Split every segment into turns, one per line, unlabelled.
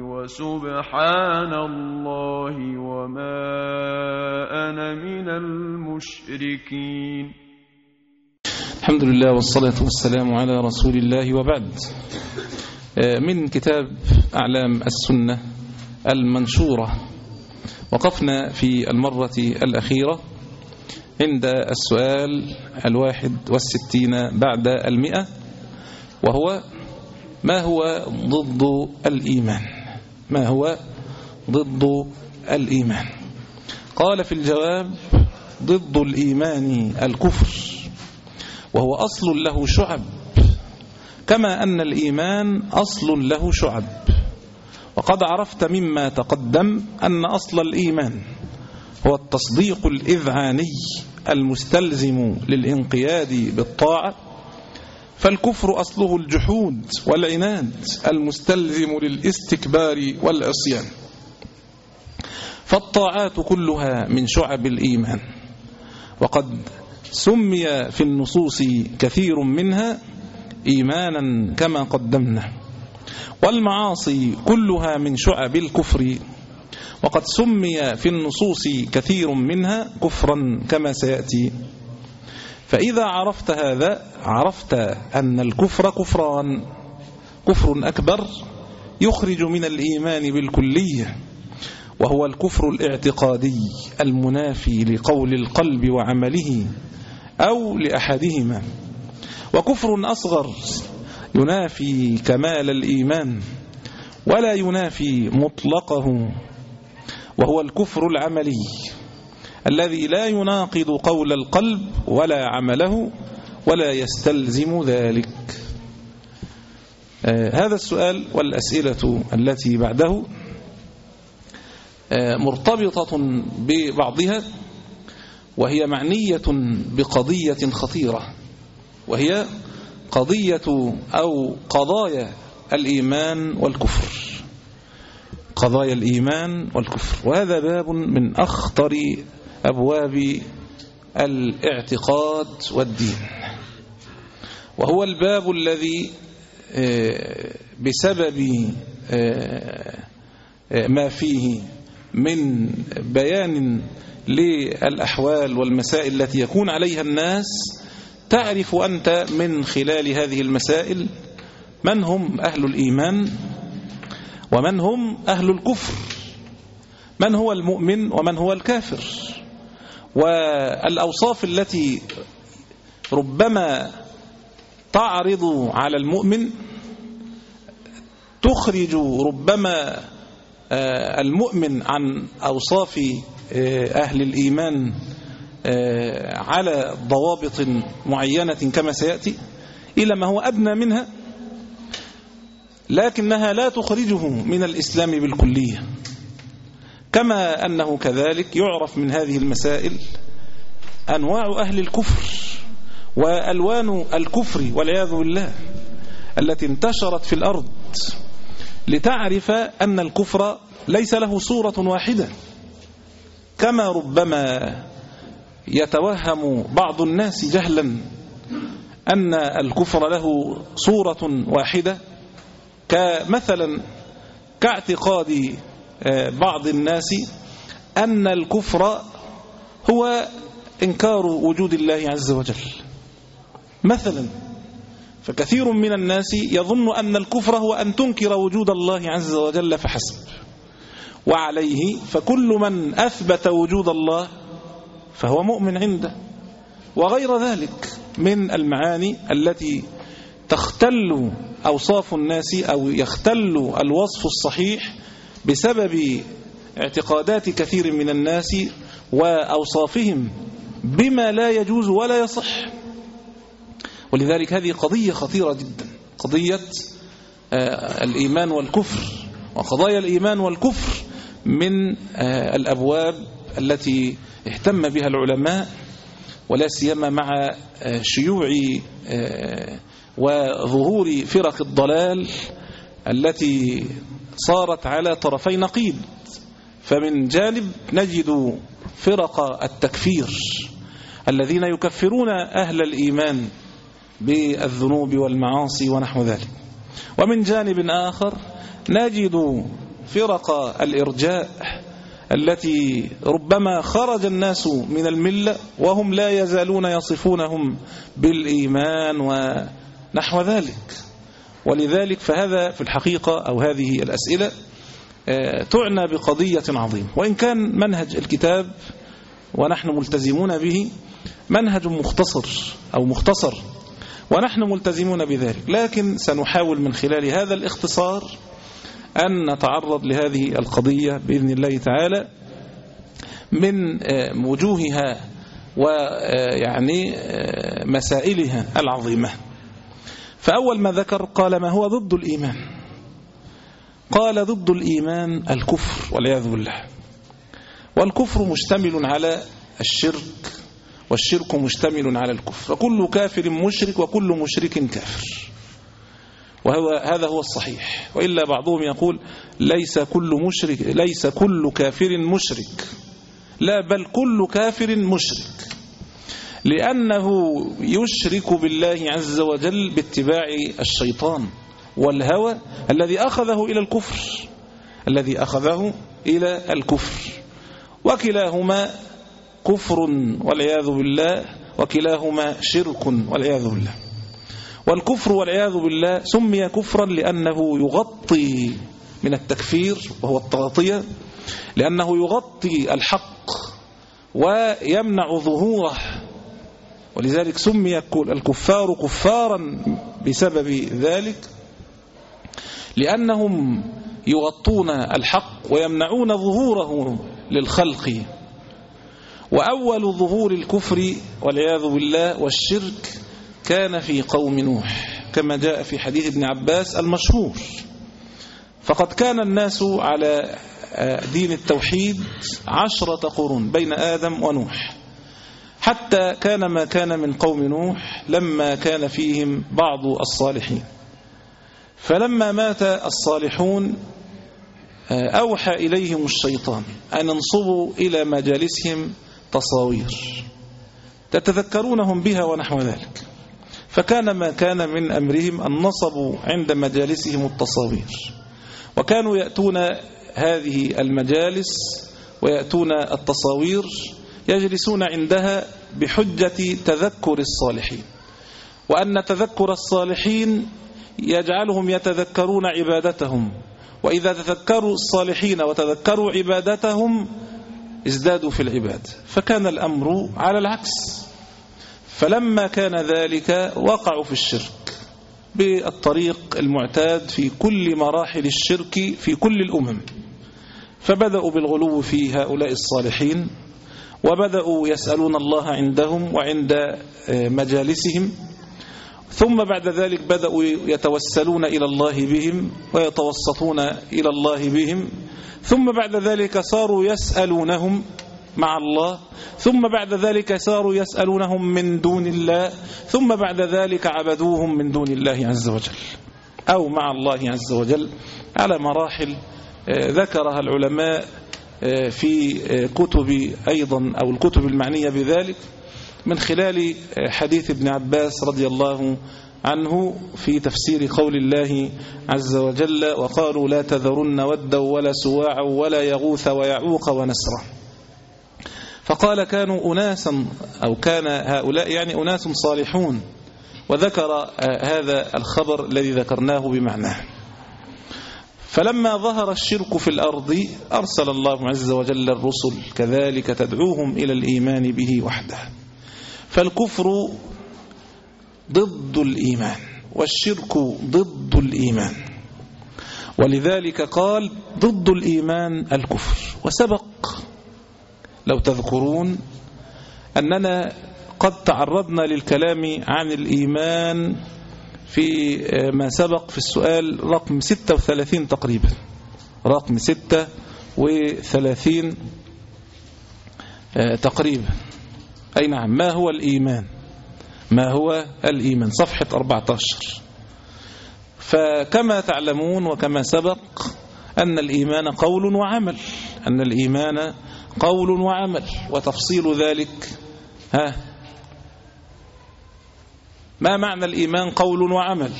وسبحان الله وما أنا من المشركين.
الحمد لله والصلاة والسلام على رسول الله وبعد. من كتاب أعلام السنة المنشورة. وقفنا في المرة الأخيرة عند السؤال الواحد والستين بعد المئة وهو ما هو ضد الإيمان؟ ما هو ضد الإيمان؟ قال في الجواب ضد الإيمان الكفر وهو أصل له شعب كما أن الإيمان أصل له شعب. وقد عرفت مما تقدم أن أصل الإيمان هو التصديق الإذعاني المستلزم للانقياد بالطاعة فالكفر أصله الجحود والعناد المستلزم للاستكبار والعصيان. فالطاعات كلها من شعب الإيمان. وقد سمي في النصوص كثير منها إيمانا كما قدمنا. والمعاصي كلها من شعب الكفر. وقد سمي في النصوص كثير منها كفرا كما سيأتي. فإذا عرفت هذا عرفت أن الكفر كفران كفر أكبر يخرج من الإيمان بالكلية وهو الكفر الاعتقادي المنافي لقول القلب وعمله أو لأحدهما. وكفر أصغر ينافي كمال الإيمان ولا ينافي مطلقه وهو الكفر العملي. الذي لا يناقض قول القلب ولا عمله ولا يستلزم ذلك. آه هذا السؤال والأسئلة التي بعده آه مرتبطة ببعضها وهي معنية بقضية خطيرة وهي قضية أو قضايا الإيمان والكفر. قضايا الإيمان والكفر. وهذا باب من أخطر أبواب الاعتقاد والدين. وهو الباب الذي بسبب ما فيه من بيان للأحوال والمسائل التي يكون عليها الناس تعرف أنت من خلال هذه المسائل من هم أهل الإيمان ومن هم أهل الكفر من هو المؤمن ومن هو الكافر. والأوصاف التي ربما تعرض على المؤمن تخرج ربما المؤمن عن أوصاف أهل الإيمان على ضوابط معينة كما سيأتي إلى ما هو أدنى منها لكنها لا تخرجه من الإسلام بالكلية. كما أنه كذلك يعرف من هذه المسائل أنواع أهل الكفر وألوان الكفر والعياذ بالله التي انتشرت في الأرض لتعرف أن الكفر ليس له صورة واحدة. كما ربما يتوهم بعض الناس جهلا أن الكفر له صورة واحدة كمثلا كاعتقاد بعض الناس أن الكفر هو إنكار وجود الله عز وجل. مثلا فكثير من الناس يظن أن الكفر هو أن تنكر وجود الله عز وجل فحسب. وعليه فكل من أثبت وجود الله فهو مؤمن عنده. وغير ذلك من المعاني التي تختل أوصاف الناس أو يختل الوصف الصحيح بسبب اعتقادات كثير من الناس وأوصافهم بما لا يجوز ولا يصح. ولذلك هذه قضية خطيرة جدا. قضية الإيمان والكفر. وقضايا الإيمان والكفر من الأبواب التي اهتم بها العلماء ولا سيما مع شيوع وظهور فرق الضلال التي صارت على طرفي نقيض فمن جانب نجد فرق التكفير الذين يكفرون أهل الإيمان بالذنوب والمعاصي ونحو ذلك. ومن جانب آخر نجد فرق الإرجاء التي ربما خرج الناس من الملة وهم لا يزالون يصفونهم بالإيمان ونحو ذلك. ولذلك فهذا في الحقيقة أو هذه الأسئلة تعنى بقضية عظيمة. وإن كان منهج الكتاب ونحن ملتزمون به منهج مختصر أو مختصر ونحن ملتزمون بذلك. لكن سنحاول من خلال هذا الاختصار أن نتعرض لهذه القضية بإذن الله تعالى من وجوهها ويعني مسائلها العظيمة. فأول ما ذكر قال ما هو ضد الإيمان؟ قال ضد الإيمان الكفر والعياذ بالله. والكفر مشتمل على الشرك والشرك مشتمل على الكفر. فكل كافر مشرك وكل مشرك كافر. وهو هذا هو الصحيح. وإلا بعضهم يقول ليس كل مشرك ليس كل كافر مشرك. لا بل كل كافر مشرك. لأنه يشرك بالله عز وجل باتباع الشيطان والهوى الذي أخذه إلى الكفر الذي أخذه إلى الكفر. وكلاهما كفر والعياذ بالله وكلاهما شرك والعياذ بالله. والكفر والعياذ بالله سمي كفرا لأنه يغطي من التكفير وهو التغطية لأنه يغطي الحق ويمنع ظهوره ولذلك سمي الكفار كفارا بسبب ذلك لأنهم يغطون الحق ويمنعون ظهوره للخلق. وأول ظهور الكفر والعياذ بالله والشرك كان في قوم نوح كما جاء في حديث ابن عباس المشهور. فقد كان الناس على دين التوحيد عشرة قرون بين آدم ونوح. حتى كان ما كان من قوم نوح لما كان فيهم بعض الصالحين. فلما مات الصالحون أوحى إليهم الشيطان أن انصبوا إلى مجالسهم تصاوير. تتذكرونهم بها ونحو ذلك. فكان ما كان من أمرهم أن نصبوا عند مجالسهم التصاوير. وكانوا يأتون هذه المجالس ويأتون التصاوير يجلسون عندها بحجة تذكر الصالحين. وأن تذكر الصالحين يجعلهم يتذكرون عبادتهم. وإذا تذكروا الصالحين وتذكروا عبادتهم ازدادوا في العباد. فكان الأمر على العكس. فلما كان ذلك وقعوا في الشرك بالطريق المعتاد في كل مراحل الشرك في كل الأمم. فبدأوا بالغلو في هؤلاء الصالحين. وبدأوا يسألون الله عندهم وعند مجالسهم. ثم بعد ذلك بدأوا يتوسلون إلى الله بهم ويتوسطون إلى الله بهم. ثم بعد ذلك صاروا يسألونهم مع الله. ثم بعد ذلك صاروا يسألونهم من دون الله. ثم بعد ذلك عبدوهم من دون الله عز وجل أو مع الله عز وجل على مراحل ذكرها العلماء في كتب أيضا أو الكتب المعنية بذلك من خلال حديث ابن عباس رضي الله عنه في تفسير قول الله عز وجل وقالوا لا تذرن ودا ولا سواعا ولا يغوث ويعوق ونسرا فقال كانوا أناسا أو كان هؤلاء يعني أناس صالحون. وذكر هذا الخبر الذي ذكرناه بمعناه. فلما ظهر الشرك في الأرض أرسل الله عز وجل الرسل كذلك تدعوهم إلى الإيمان به وحده. فالكفر ضد الإيمان والشرك ضد الإيمان. ولذلك قال ضد الإيمان الكفر. وسبق لو تذكرون أننا قد تعرضنا للكلام عن الإيمان في ما سبق في السؤال رقم 36 تقريبا. رقم 36 وثلاثين آه، تقريبا. أي نعم ما هو الإيمان؟ ما هو الإيمان؟ صفحة 14 فكما تعلمون وكما سبق أن الإيمان قول وعمل. أن الإيمان قول وعمل. وتفصيل ذلك ها ما معنى الإيمان قول وعمل؟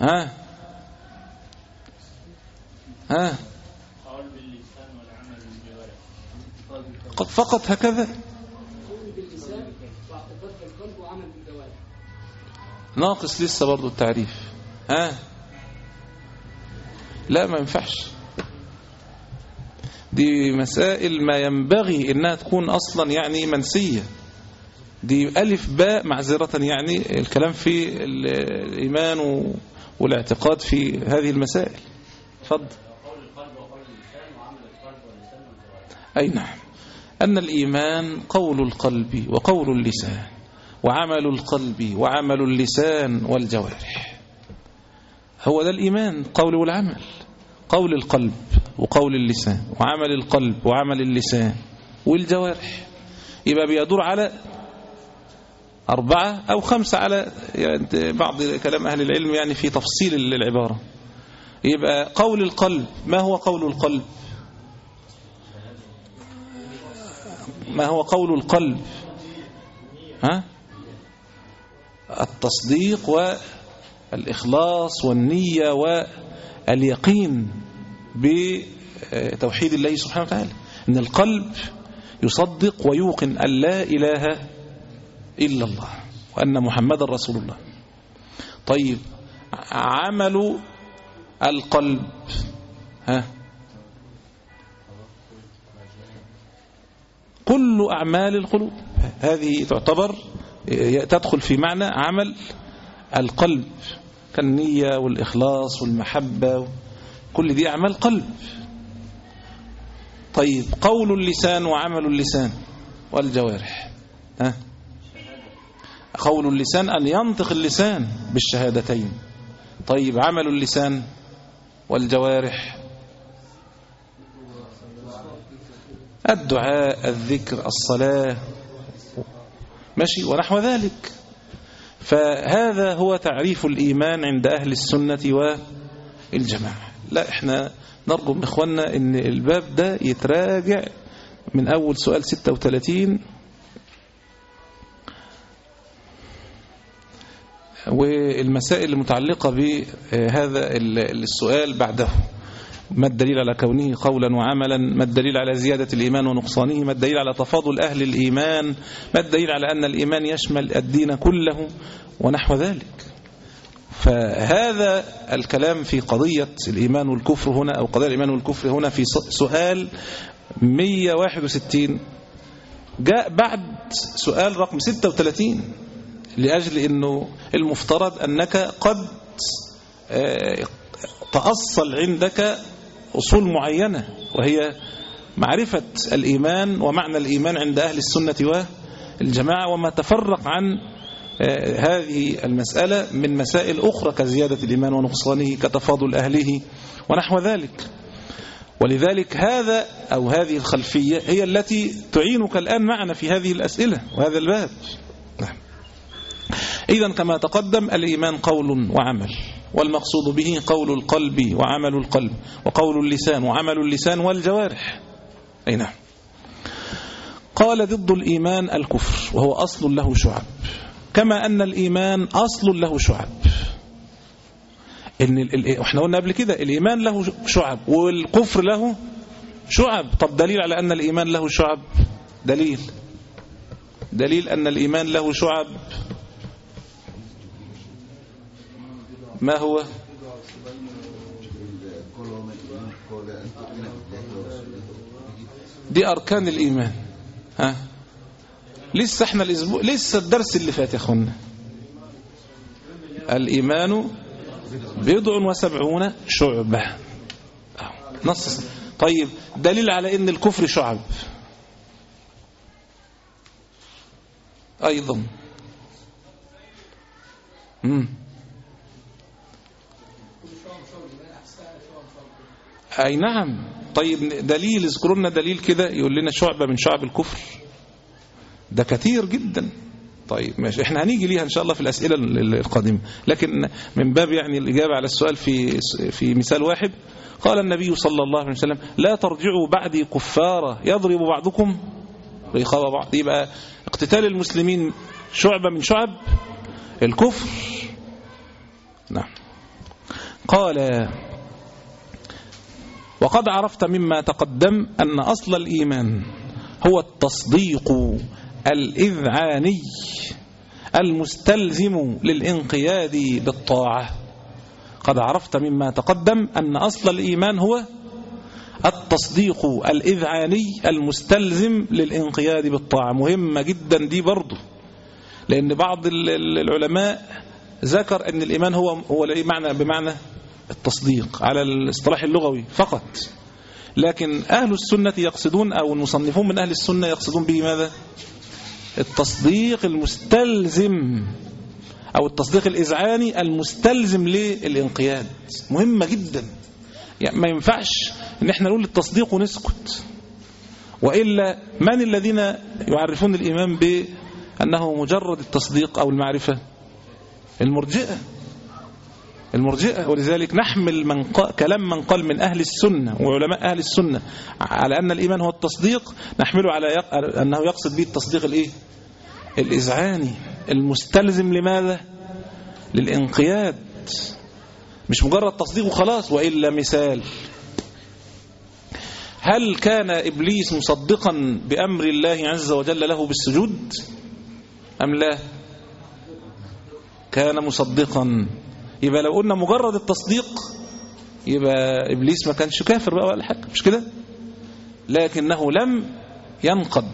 ها؟ ها؟ فقط هكذا. ناقص لسه برضو التعريف. ها؟ لا ما ينفعش. دي مسائل ما ينبغي إنها تكون أصلا يعني منسية. دي ألف باء معذرة يعني الكلام في الإيمان والاعتقاد في هذه المسائل. فضل أي نعم. أن الإيمان قول القلب وقول اللسان وعمل القلب وعمل اللسان والجوارح. هو ده الإيمان قول والعمل. قول القلب وقول اللسان وعمل القلب وعمل اللسان والجوارح. يبقى بيدور على أربعة أو خمسة على يعني بعض كلام أهل العلم يعني في تفصيل العبارة يبقى قول القلب ما هو قول القلب؟ ما هو قول القلب؟ ها؟ التصديق والإخلاص والنية واليقين بتوحيد الله سبحانه وتعالى. إن القلب يصدق ويوقن أن لا إله إلا الله وأن محمد رسول الله. طيب عمل القلب ها؟ كل أعمال القلوب هذه تعتبر تدخل في معنى عمل القلب كالنية والإخلاص والمحبة كل دي أعمال قلب. طيب قول اللسان وعمل اللسان والجوارح ها؟ قول اللسان أن ينطق اللسان بالشهادتين. طيب عمل اللسان والجوارح. الدعاء الذكر الصلاة. ماشي ونحو ذلك. فهذا هو تعريف الإيمان عند أهل السنة والجماعة. لا إحنا نرجو من إخواننا إن الباب ده يتراجع من أول سؤال 36 والمسائل المتعلقة بهذا السؤال بعده. ما الدليل على كونه قولا وعملا؟ ما الدليل على زيادة الإيمان ونقصانه؟ ما الدليل على تفاضل أهل الإيمان؟ ما الدليل على أن الإيمان يشمل الدين كله ونحو ذلك؟ فهذا الكلام في قضية الإيمان والكفر هنا أو قضية الإيمان والكفر هنا في سؤال 161 جاء بعد سؤال رقم 36 لأجل أنه المفترض أنك قد تأصل عندك أصول معينة وهي معرفة الإيمان ومعنى الإيمان عند أهل السنة والجماعة وما تفرق عن هذه المسألة من مسائل أخرى كزيادة الإيمان ونقصانه كتفاضل أهله ونحو ذلك. ولذلك هذا أو هذه الخلفية هي التي تعينك الآن معنا في هذه الأسئلة وهذا الباب. إذا كما تقدم الإيمان قول وعمل والمقصود به قول القلب وعمل القلب وقول اللسان وعمل اللسان والجوارح. أي نعم. قال ضد الإيمان الكفر وهو أصل له شعب. كما أن الإيمان أصل له شعب. إن إحنا قلنا قبل كده الإيمان له شعب والكفر له شعب. طب دليل على أن الإيمان له شعب؟ دليل. دليل أن الإيمان له شعب. ما هو؟ دي أركان الإيمان. ها؟ لسه إحنا الأسبوع لسه الدرس اللي فات يا اخوانا الإيمان بضع وسبعون شعبة. نص طيب دليل على إن الكفر شعب. امم أي نعم. طيب دليل اذكروا لنا دليل كده يقول لنا شعبة من شعب الكفر. ده كثير جدا. طيب ماشي. إحنا هنيجي ليها إن شاء الله في الأسئلة القادمة. لكن من باب يعني الإجابة على السؤال في في مثال واحد قال النبي صلى الله عليه وسلم لا ترجعوا بعدي كفارا يضرب بعضكم رقاب بعض. يبقى اقتتال المسلمين شعبة من شعب الكفر. نعم. قال وقد عرفت مما تقدم أن أصل الإيمان هو التصديق الإذعاني المستلزم للانقياد بالطاعة. قد عرفت مما تقدم أن أصل الإيمان هو التصديق الإذعاني المستلزم للانقياد بالطاعة. مهمة جدا دي برضه لأن بعض العلماء ذكر أن الإيمان هو هو معنى بمعنى التصديق على الاصطلاح اللغوي فقط. لكن أهل السنة يقصدون أو المصنفون من أهل السنة يقصدون به ماذا؟ التصديق المستلزم أو التصديق الإذعاني المستلزم للانقياد. مهمة جدا. يعني ما ينفعش إن إحنا نقول التصديق ونسكت. وإلا من الذين يعرفون الإيمان بأنه مجرد التصديق أو المعرفة؟ المرجئة. المرجئة ولذلك نحمل من قال كلام من قال من أهل السنة وعلماء أهل السنة على أن الإيمان هو التصديق نحمله على يق... أنه يقصد به التصديق الإيه؟ الإذعاني المستلزم لماذا؟ للإنقياد. مش مجرد تصديق وخلاص وإلا مثال. هل كان إبليس مصدقا بأمر الله عز وجل له بالسجود؟ أم لا؟ كان مصدقا. يبقى لو قلنا مجرد التصديق يبقى إبليس ما كانش كافر بقى ولا حاجة مش كده؟ لكنه لم ينقض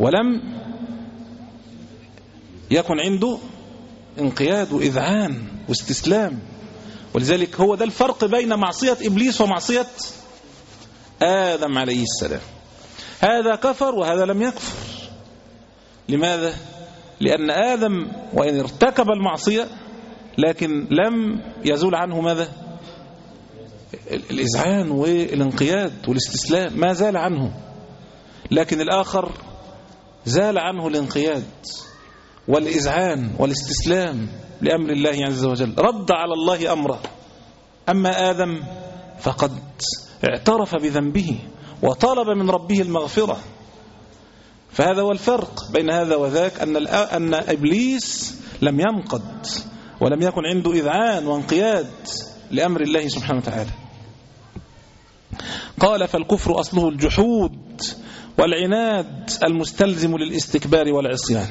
ولم يكن عنده انقياد وإذعان واستسلام. ولذلك هو ده الفرق بين معصية إبليس ومعصية آدم عليه السلام. هذا كفر وهذا لم يكفر. لماذا؟ لأن آدم وإن ارتكب المعصية لكن لم يزول عنه ماذا؟ الإذعان والانقياد والاستسلام ما زال عنه. لكن الآخر زال عنه الانقياد والإذعان والاستسلام لأمر الله عز وجل. رد على الله أمره. أما آدم فقد اعترف بذنبه وطلب من ربه المغفرة. فهذا هو الفرق بين هذا وذاك أن, أن إبليس لم ينقض ولم يكن عنده إذعان وانقياد لأمر الله سبحانه وتعالى. قال فالكفر أصله الجحود والعناد المستلزم للاستكبار والعصيان.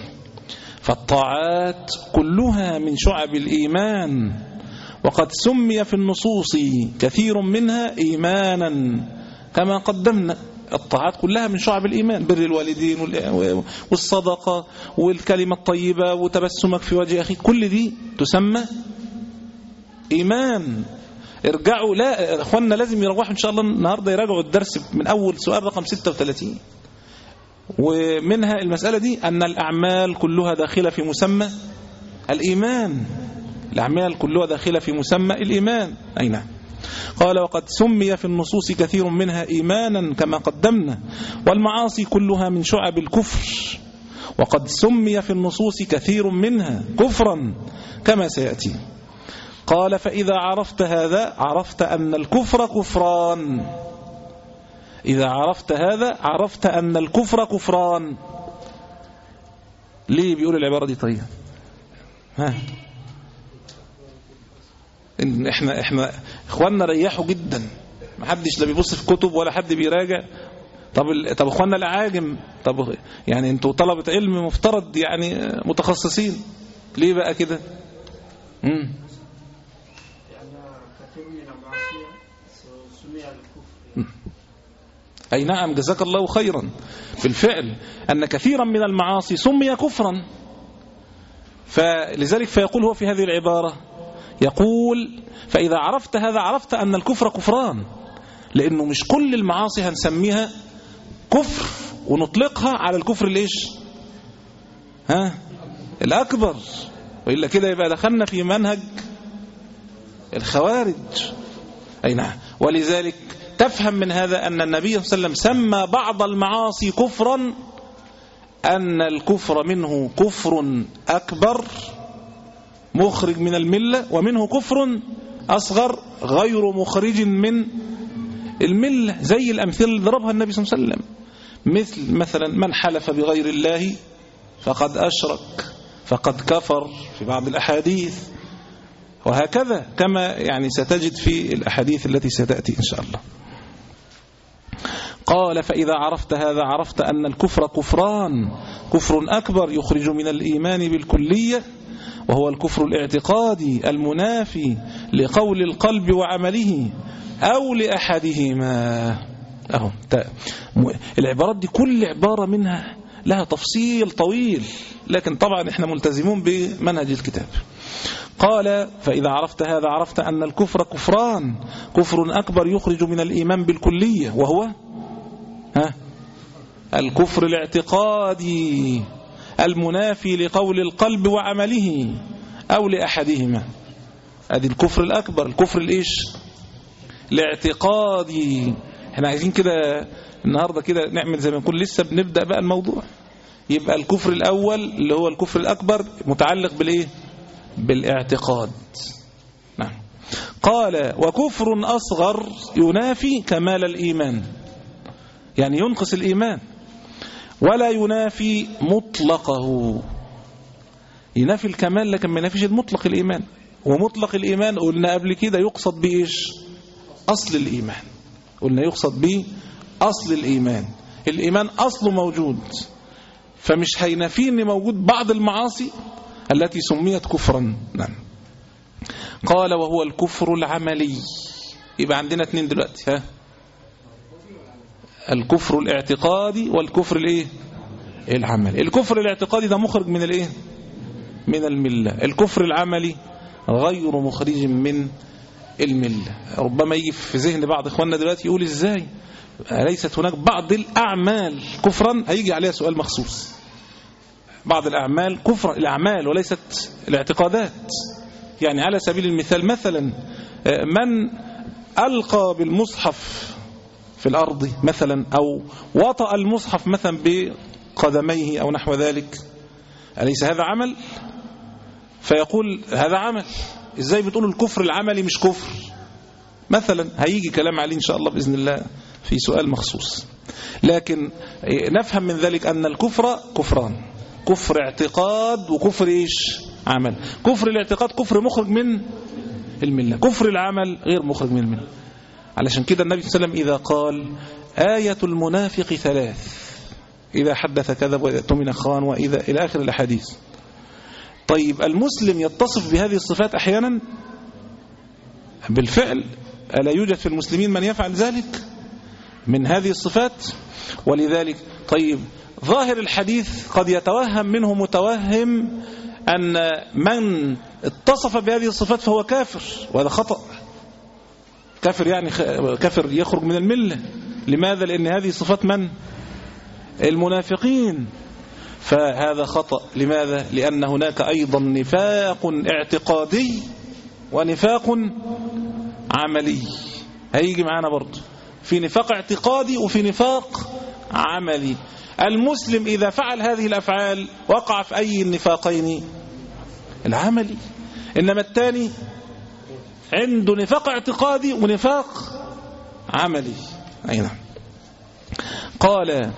فالطاعات كلها من شعب الإيمان وقد سمي في النصوص كثير منها إيمانا كما قدمنا الطاعات كلها من شعب الإيمان. بر الوالدين والصدقة والكلمة الطيبة وتبسمك في وجه أخيك. كل دي تسمى إيمان. ارجعوا لا إخواننا لازم يروحوا إن شاء الله النهارده يراجعوا الدرس من أول سؤال رقم 36 ومنها المسألة دي أن الأعمال كلها داخلة في مسمى الإيمان. الأعمال كلها داخلة في مسمى الإيمان. أي نعم. قال وقد سمي في النصوص كثير منها إيمانا كما قدمنا والمعاصي كلها من شعب الكفر. وقد سمي في النصوص كثير منها كفرا كما سيأتي. قال فإذا عرفت هذا عرفت أن الكفر كفران إذا عرفت هذا عرفت أن الكفر كفران ليه بيقول العبارة دي طيب؟ ها؟ إن إحنا إحنا إخواننا ريحوا جدا. ما حدش لا بيبص في كتب ولا حد بيراجع. طب طب إخواننا الاعاجم طب يعني أنتوا طلبة علم مفترض يعني متخصصين. ليه بقى كده؟ امم أي نعم جزاك الله خيرا. بالفعل أن كثيرا من المعاصي سمي كفرا. فلذلك فيقول هو في هذه العبارة يقول فإذا عرفت هذا عرفت أن الكفر كفران لأنه مش كل المعاصي هنسميها كفر ونطلقها على الكفر ليش؟ ها؟ الأكبر. وإلا كده يبقى دخلنا في منهج الخوارج. أي نعم. ولذلك تفهم من هذا أن النبي صلى الله عليه وسلم سمى بعض المعاصي كفرا أن الكفر منه كفر أكبر. مخرج من الملة ومنه كفر أصغر غير مخرج من الملة زي الأمثلة اللي ضربها النبي صلى الله عليه وسلم. مثل مثلا من حلف بغير الله فقد أشرك فقد كفر في بعض الأحاديث وهكذا كما يعني ستجد في الأحاديث التي ستأتي إن شاء الله. قال فإذا عرفت هذا عرفت أن الكفر كفران كفر أكبر يخرج من الإيمان بالكلية وهو الكفر الاعتقادي المنافي لقول القلب وعمله أو لأحدهما. أهو العبارات دي كل عبارة منها لها تفصيل طويل لكن طبعا إحنا ملتزمون بمنهج الكتاب. قال فإذا عرفت هذا عرفت أن الكفر كفران كفر أكبر يخرج من الإيمان بالكلية وهو ها الكفر الاعتقادي. المنافي لقول القلب وعمله أو لأحدهما. هذه الكفر الأكبر. الكفر الإيش الاعتقادي إحنا عايزين كده النهاردة كده نعمل زي ما نقول لسه بنبدأ بقى الموضوع. يبقى الكفر الأول اللي هو الكفر الأكبر متعلق بالإيه؟ بالاعتقاد. نعم. قال وكفر أصغر ينافي كمال الإيمان. يعني ينقص الإيمان. ولا ينافي مطلقه. ينافي الكمال لكن ما ينافيش المطلق الإيمان. ومطلق الإيمان قلنا قبل كده يقصد بإيش؟ أصل الإيمان. قلنا يقصد به أصل الإيمان. الإيمان أصله موجود. فمش هينافيه إن موجود بعض المعاصي التي سميت كفرا. نعم. قال وهو الكفر العملي. يبقى عندنا اثنين دلوقتي ها؟ الكفر الاعتقادي والكفر الايه؟ العملي. الكفر الاعتقادي ده مخرج من الايه؟ من الملة. الكفر العملي غير مخرج من الملة. ربما يجي في ذهن بعض إخواننا دلوقتي يقول إزاي؟ ليست هناك بعض الأعمال كفرا؟ هيجي عليها سؤال مخصوص. بعض الأعمال كفرا الأعمال وليست الاعتقادات. يعني على سبيل المثال مثلا من ألقى بالمصحف في الأرض مثلا أو وطأ المصحف مثلا بقدميه أو نحو ذلك. أليس هذا عمل؟ فيقول هذا عمل. إزاي بتقول الكفر العملي مش كفر؟ مثلا هيجي كلام عليه إن شاء الله بإذن الله في سؤال مخصوص. لكن نفهم من ذلك أن الكفر كفران. كفر اعتقاد وكفر إيش؟ عمل. كفر الاعتقاد كفر مخرج من الملة. كفر العمل غير مخرج من الملة. علشان كده النبي صلى الله عليه وسلم إذا قال آية المنافق ثلاث إذا حدث كذب وإذا اؤتمن خان وإذا إلى آخر الأحاديث. طيب المسلم يتصف بهذه الصفات أحيانا؟ بالفعل ألا يوجد في المسلمين من يفعل ذلك؟ من هذه الصفات؟ ولذلك طيب ظاهر الحديث قد يتوهم منه متوهم أن من اتصف بهذه الصفات فهو كافر وهذا خطأ. كافر يعني كافر يخرج من الملة. لماذا؟ لأن هذه صفات من؟ المنافقين. فهذا خطأ. لماذا؟ لأن هناك أيضا نفاق اعتقادي ونفاق عملي. هيجي معانا برضه. في نفاق اعتقادي وفي نفاق عملي. المسلم إذا فعل هذه الأفعال وقع في أي النفاقين؟ العملي. إنما الثاني عنده نفاق اعتقادي ونفاق عملي. أي نعم. قال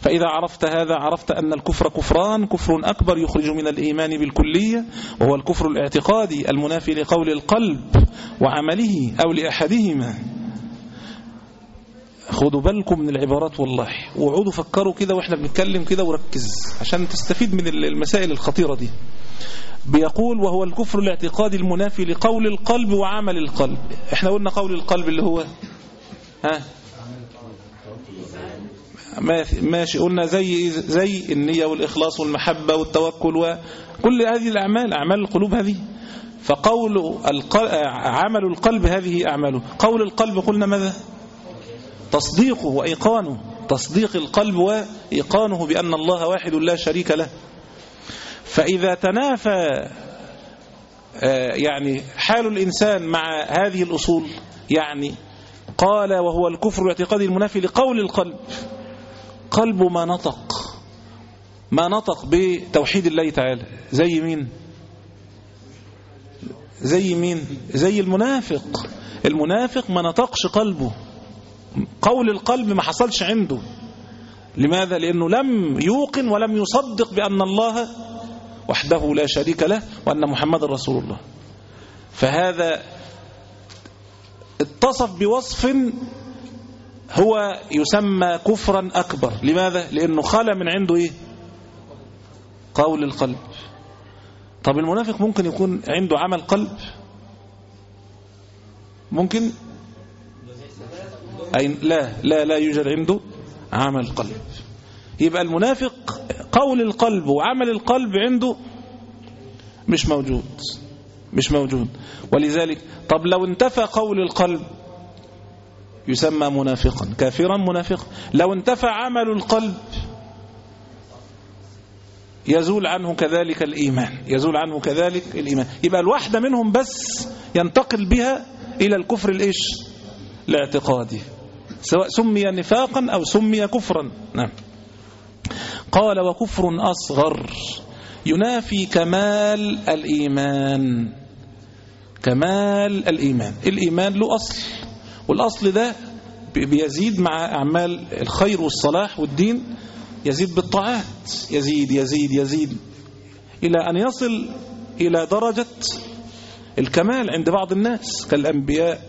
فإذا عرفت هذا عرفت أن الكفر كفران كفر أكبر يخرج من الإيمان بالكلية وهو الكفر الاعتقادي المنافي لقول القلب وعمله أو لأحدهما. خدوا بالكم من العبارات والله. وقعدوا فكروا كده وإحنا بنتكلم كده وركز عشان تستفيد من المسائل الخطيرة دي. بيقول وهو الكفر الاعتقادي المنافي لقول القلب وعمل القلب. إحنا قلنا قول القلب اللي هو ها؟ ماشي قلنا زي زي النية والإخلاص والمحبة والتوكل وكل هذه الأعمال أعمال القلوب هذه. فقول عمل القلب هذه أعماله. قول القلب قلنا ماذا؟ تصديقه وإيقانه. تصديق القلب وإيقانه بأن الله واحد لا شريك له. فإذا تنافى آه، يعني حال الإنسان مع هذه الأصول يعني قال وهو الكفر الاعتقادي المنافي لقول القلب قلبه ما نطق ما نطق بتوحيد الله تعالى زي مين؟ زي مين؟ زي المنافق. المنافق ما نطقش قلبه. قول القلب ما حصلش عنده. لماذا؟ لأنه لم يوقن ولم يصدق بأن الله وحده لا شريك له وأن محمد رسول الله. فهذا اتصف بوصف هو يسمى كفرا أكبر. لماذا؟ لأنه خلى من عنده إيه؟ قول القلب. طب المنافق ممكن يكون عنده عمل قلب؟ ممكن؟ أي لا لا لا يوجد عنده عمل قلب. يبقى المنافق قول القلب وعمل القلب عنده مش موجود مش موجود. ولذلك طب لو انتفى قول القلب يسمى منافقا كافرا منافقا. لو انتفى عمل القلب يزول عنه كذلك الإيمان يزول عنه كذلك الإيمان. يبقى الواحدة منهم بس ينتقل بها إلى الكفر الإيش؟ الاعتقادي. سواء سمي نفاقا أو سمي كفرا. نعم. قال وكفر أصغر ينافي كمال الإيمان. كمال الإيمان. الإيمان له أصل. والأصل ده بيزيد مع أعمال الخير والصلاح والدين يزيد بالطاعات. يزيد يزيد يزيد. إلى أن يصل إلى درجة الكمال عند بعض الناس كالأنبياء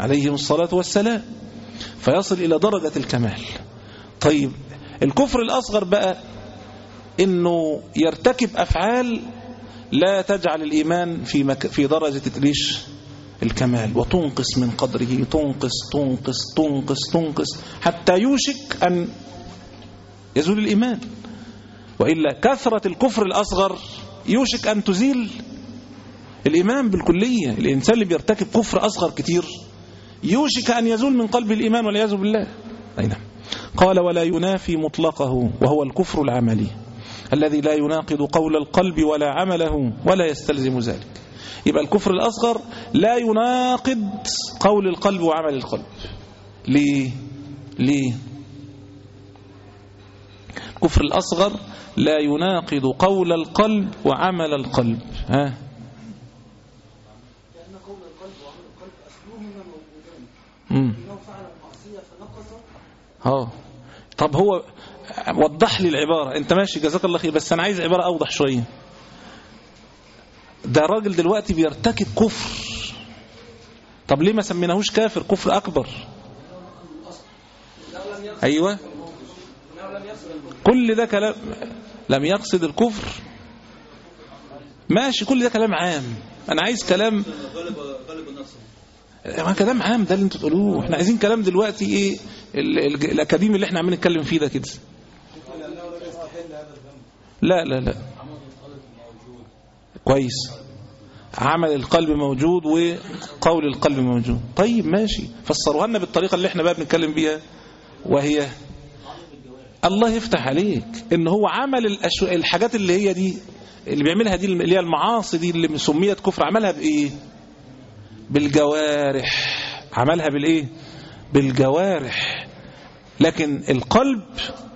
عليهم الصلاة والسلام. فيصل إلى درجة الكمال. طيب الكفر الأصغر بقى إنه يرتكب أفعال لا تجعل الإيمان في, مك... في درجة ليش الكمال. وتنقص من قدره تنقص تنقص تنقص تنقص حتى يوشك أن يزول الإيمان. وإلا كثرة الكفر الأصغر يوشك أن تزيل الإيمان بالكلية. الإنسان اللي بيرتكب كفر أصغر كتير يوشك أن يزول من قلب الإيمان والعياذ بالله. أي نعم. قال ولا ينافي مطلقه وهو الكفر العملي الذي لا يناقض قول القلب ولا عمله ولا يستلزم ذلك. يبقى الكفر الأصغر لا يناقض قول القلب وعمل القلب. ليه؟ ليه؟ الكفر الأصغر لا يناقض قول القلب وعمل القلب. ها؟ امم آه طب هو وضح لي العبارة. انت ماشي جزاك الله خير بس أنا عايز عبارة أوضح شوية. ده راجل دلوقتي بيرتكب كفر. طب ليه ما سميناهوش كافر؟ كفر أكبر. أيوه. كل ده كلام لم يقصد الكفر. ماشي كل ده كلام عام. أنا عايز كلام. ما كلام عام ده اللي أنتوا تقولوه إحنا عايزين كلام دلوقتي إيه ال ال الأكاديمي اللي إحنا عمالين نتكلم فيه ده كده. لا لا لا. كويس. عمل القلب موجود وقول القلب موجود. طيب ماشي. فسروها لنا بالطريقة اللي إحنا بقى بنتكلم بيها وهي الله يفتح عليك. إن هو عمل الأشو... الحاجات اللي هي دي اللي بيعملها دي اللي هي المعاصي دي اللي سميت كفر عملها بإيه؟ بالجوارح. عملها بالإيه؟ بالجوارح. لكن القلب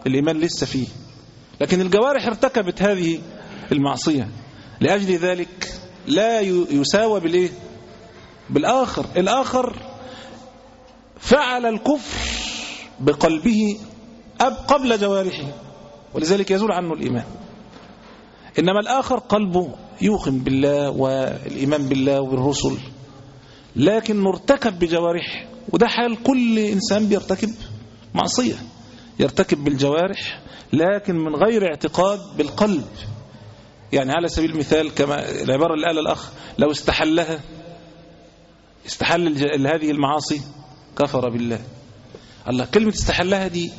الإيمان لسه فيه. لكن الجوارح ارتكبت هذه المعصية. لأجل ذلك لا يساوى بالإيه؟ بالآخر. الآخر فعل الكفر بقلبه أب قبل جوارحه. ولذلك يزول عنه الإيمان. إنما الآخر قلبه يوقن بالله والإيمان بالله وبالرسل لكن ارتكب بجوارحه وده حال كل إنسان بيرتكب معصية يرتكب بالجوارح لكن من غير اعتقاد بالقلب. يعني على سبيل المثال كما العبارة اللي قال الأخ لو استحلها استحل هذه المعاصي كفر بالله. الله كلمة استحلها دي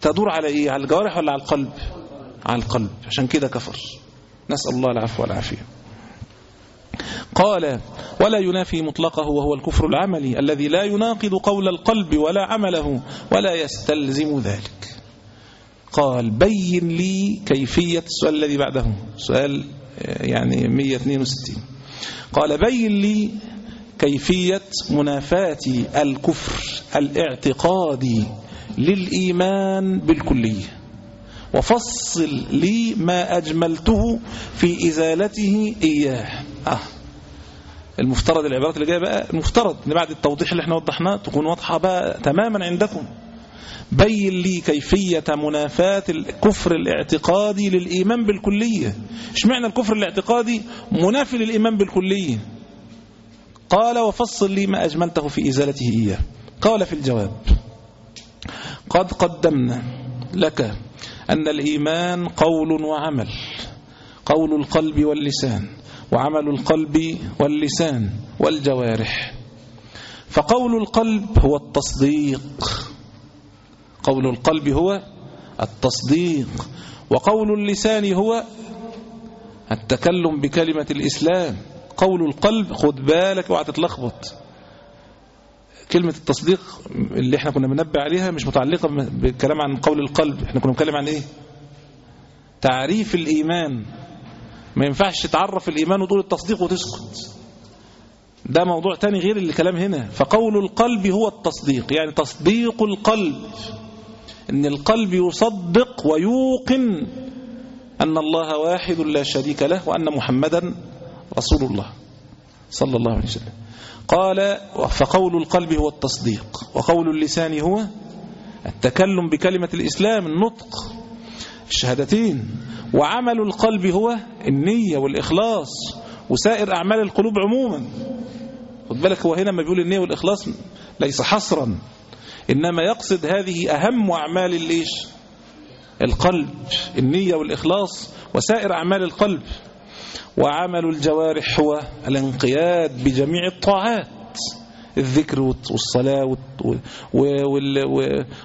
تدور على إيه؟ على الجوارح ولا على القلب؟ على القلب. عشان كده كفر. نسأل الله العفو والعافية. قال ولا ينافي مطلقه وهو الكفر العملي الذي لا يناقض قول القلب ولا عمله ولا يستلزم ذلك. قال بين لي كيفية السؤال الذي بعده سؤال يعني 162 قال بين لي كيفية منافاة الكفر الاعتقادي للإيمان بالكلية. وفصل لي ما أجملته في إزالته إياه. آه. المفترض العبارات اللي جاية بقى المفترض إن بعد التوضيح اللي إحنا وضحناه تكون واضحة بقى تماما عندكم. بين لي كيفية منافاة الكفر الاعتقادي للإيمان بالكلية. إشمعنى الكفر الاعتقادي؟ منافي للإيمان بالكلية. قال وفصل لي ما أجملته في إزالته إياه. قال في الجواب قد قدمنا لك أن الإيمان قول وعمل قول القلب واللسان. وعمل القلب واللسان والجوارح. فقول القلب هو التصديق. قول القلب هو التصديق. وقول اللسان هو التكلم بكلمة الإسلام. قول القلب خد بالك اوعى تتلخبط. كلمة التصديق اللي إحنا كنا بننبه عليها مش متعلقة بالكلام عن قول القلب. إحنا كنا بنتكلم عن إيه؟ تعريف الإيمان. ما ينفعش تعرف الإيمان وتقول التصديق وتسكت. ده موضوع تاني غير الكلام هنا. فقول القلب هو التصديق يعني تصديق القلب. إن القلب يصدق ويوقن أن الله واحد لا شريك له وأن محمدا رسول الله صلى الله عليه وسلم. قال فقول القلب هو التصديق وقول اللسان هو التكلم بكلمة الإسلام النطق. الشهادتين. وعمل القلب هو النية والإخلاص وسائر أعمال القلوب عموما. خد بالك هو هنا ما بيقول النية والإخلاص ليس حصرا إنما يقصد هذه أهم أعمال الليش القلب النية والإخلاص وسائر أعمال القلب. وعمل الجوارح هو الانقياد بجميع الطاعات الذكر والصلاة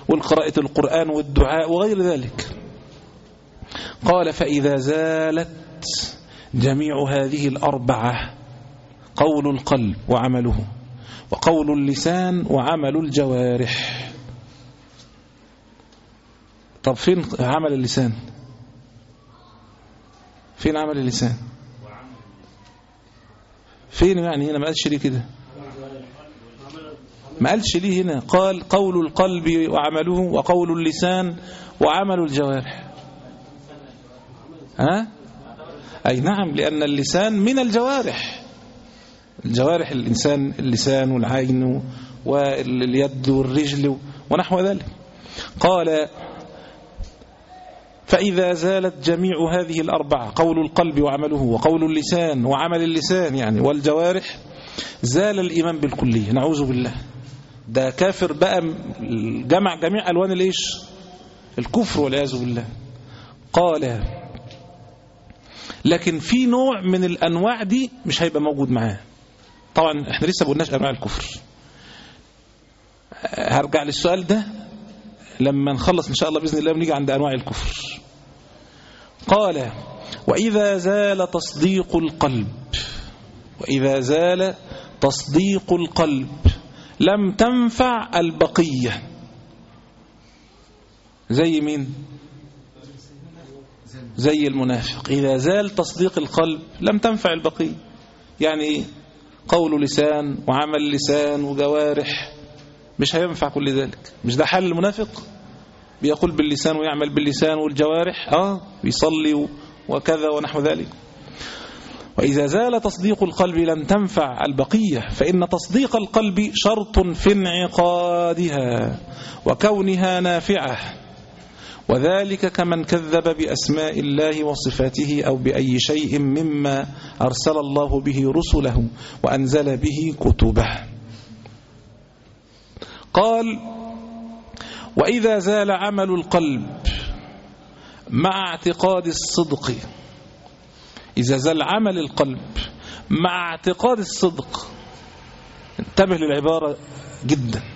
والقراءة القرآن والدعاء وغير ذلك. قال فإذا زالت جميع هذه الأربعة قول القلب وعمله وقول اللسان وعمل الجوارح. طب فين عمل اللسان؟ فين عمل اللسان؟ فين يعني هنا؟ ما قالش ليه كده؟ ما قالش ليه هنا؟ قال قول القلب وعمله وقول اللسان وعمل الجوارح. ها؟ أي نعم لأن اللسان من الجوارح. الجوارح الإنسان اللسان والعين واليد والرجل ونحو ذلك. قال فإذا زالت جميع هذه الأربعة قول القلب وعمله وقول اللسان وعمل اللسان يعني والجوارح زال الإيمان بالكلية. نعوذ بالله. ده كافر بقى جمع جميع ألوان الإيش؟ الكفر والعياذ بالله. قال لكن في نوع من الأنواع دي مش هيبقى موجود معاه. طبعا إحنا لسه بقولناش أنواع الكفر. هرجع للسؤال ده لما نخلص إن شاء الله بإذن الله ونيجي عند أنواع الكفر. قال وإذا زال تصديق القلب وإذا زال تصديق القلب لم تنفع البقية. زي مين؟ زي المنافق. إذا زال تصديق القلب لم تنفع البقية. يعني قول لسان وعمل لسان وجوارح مش هينفع كل ذلك. مش ده حال المنافق؟ بيقول باللسان ويعمل باللسان والجوارح؟ آه بيصلي وكذا ونحو ذلك. وإذا زال تصديق القلب لم تنفع البقية فإن تصديق القلب شرط في انعقادها وكونها نافعة. وذلك كمن كذب بأسماء الله وصفاته أو بأي شيء مما أرسل الله به رسله وأنزل به كتبه. قال وإذا زال عمل القلب مع اعتقاد الصدق إذا زال عمل القلب مع اعتقاد الصدق انتبه للعبارة جدا.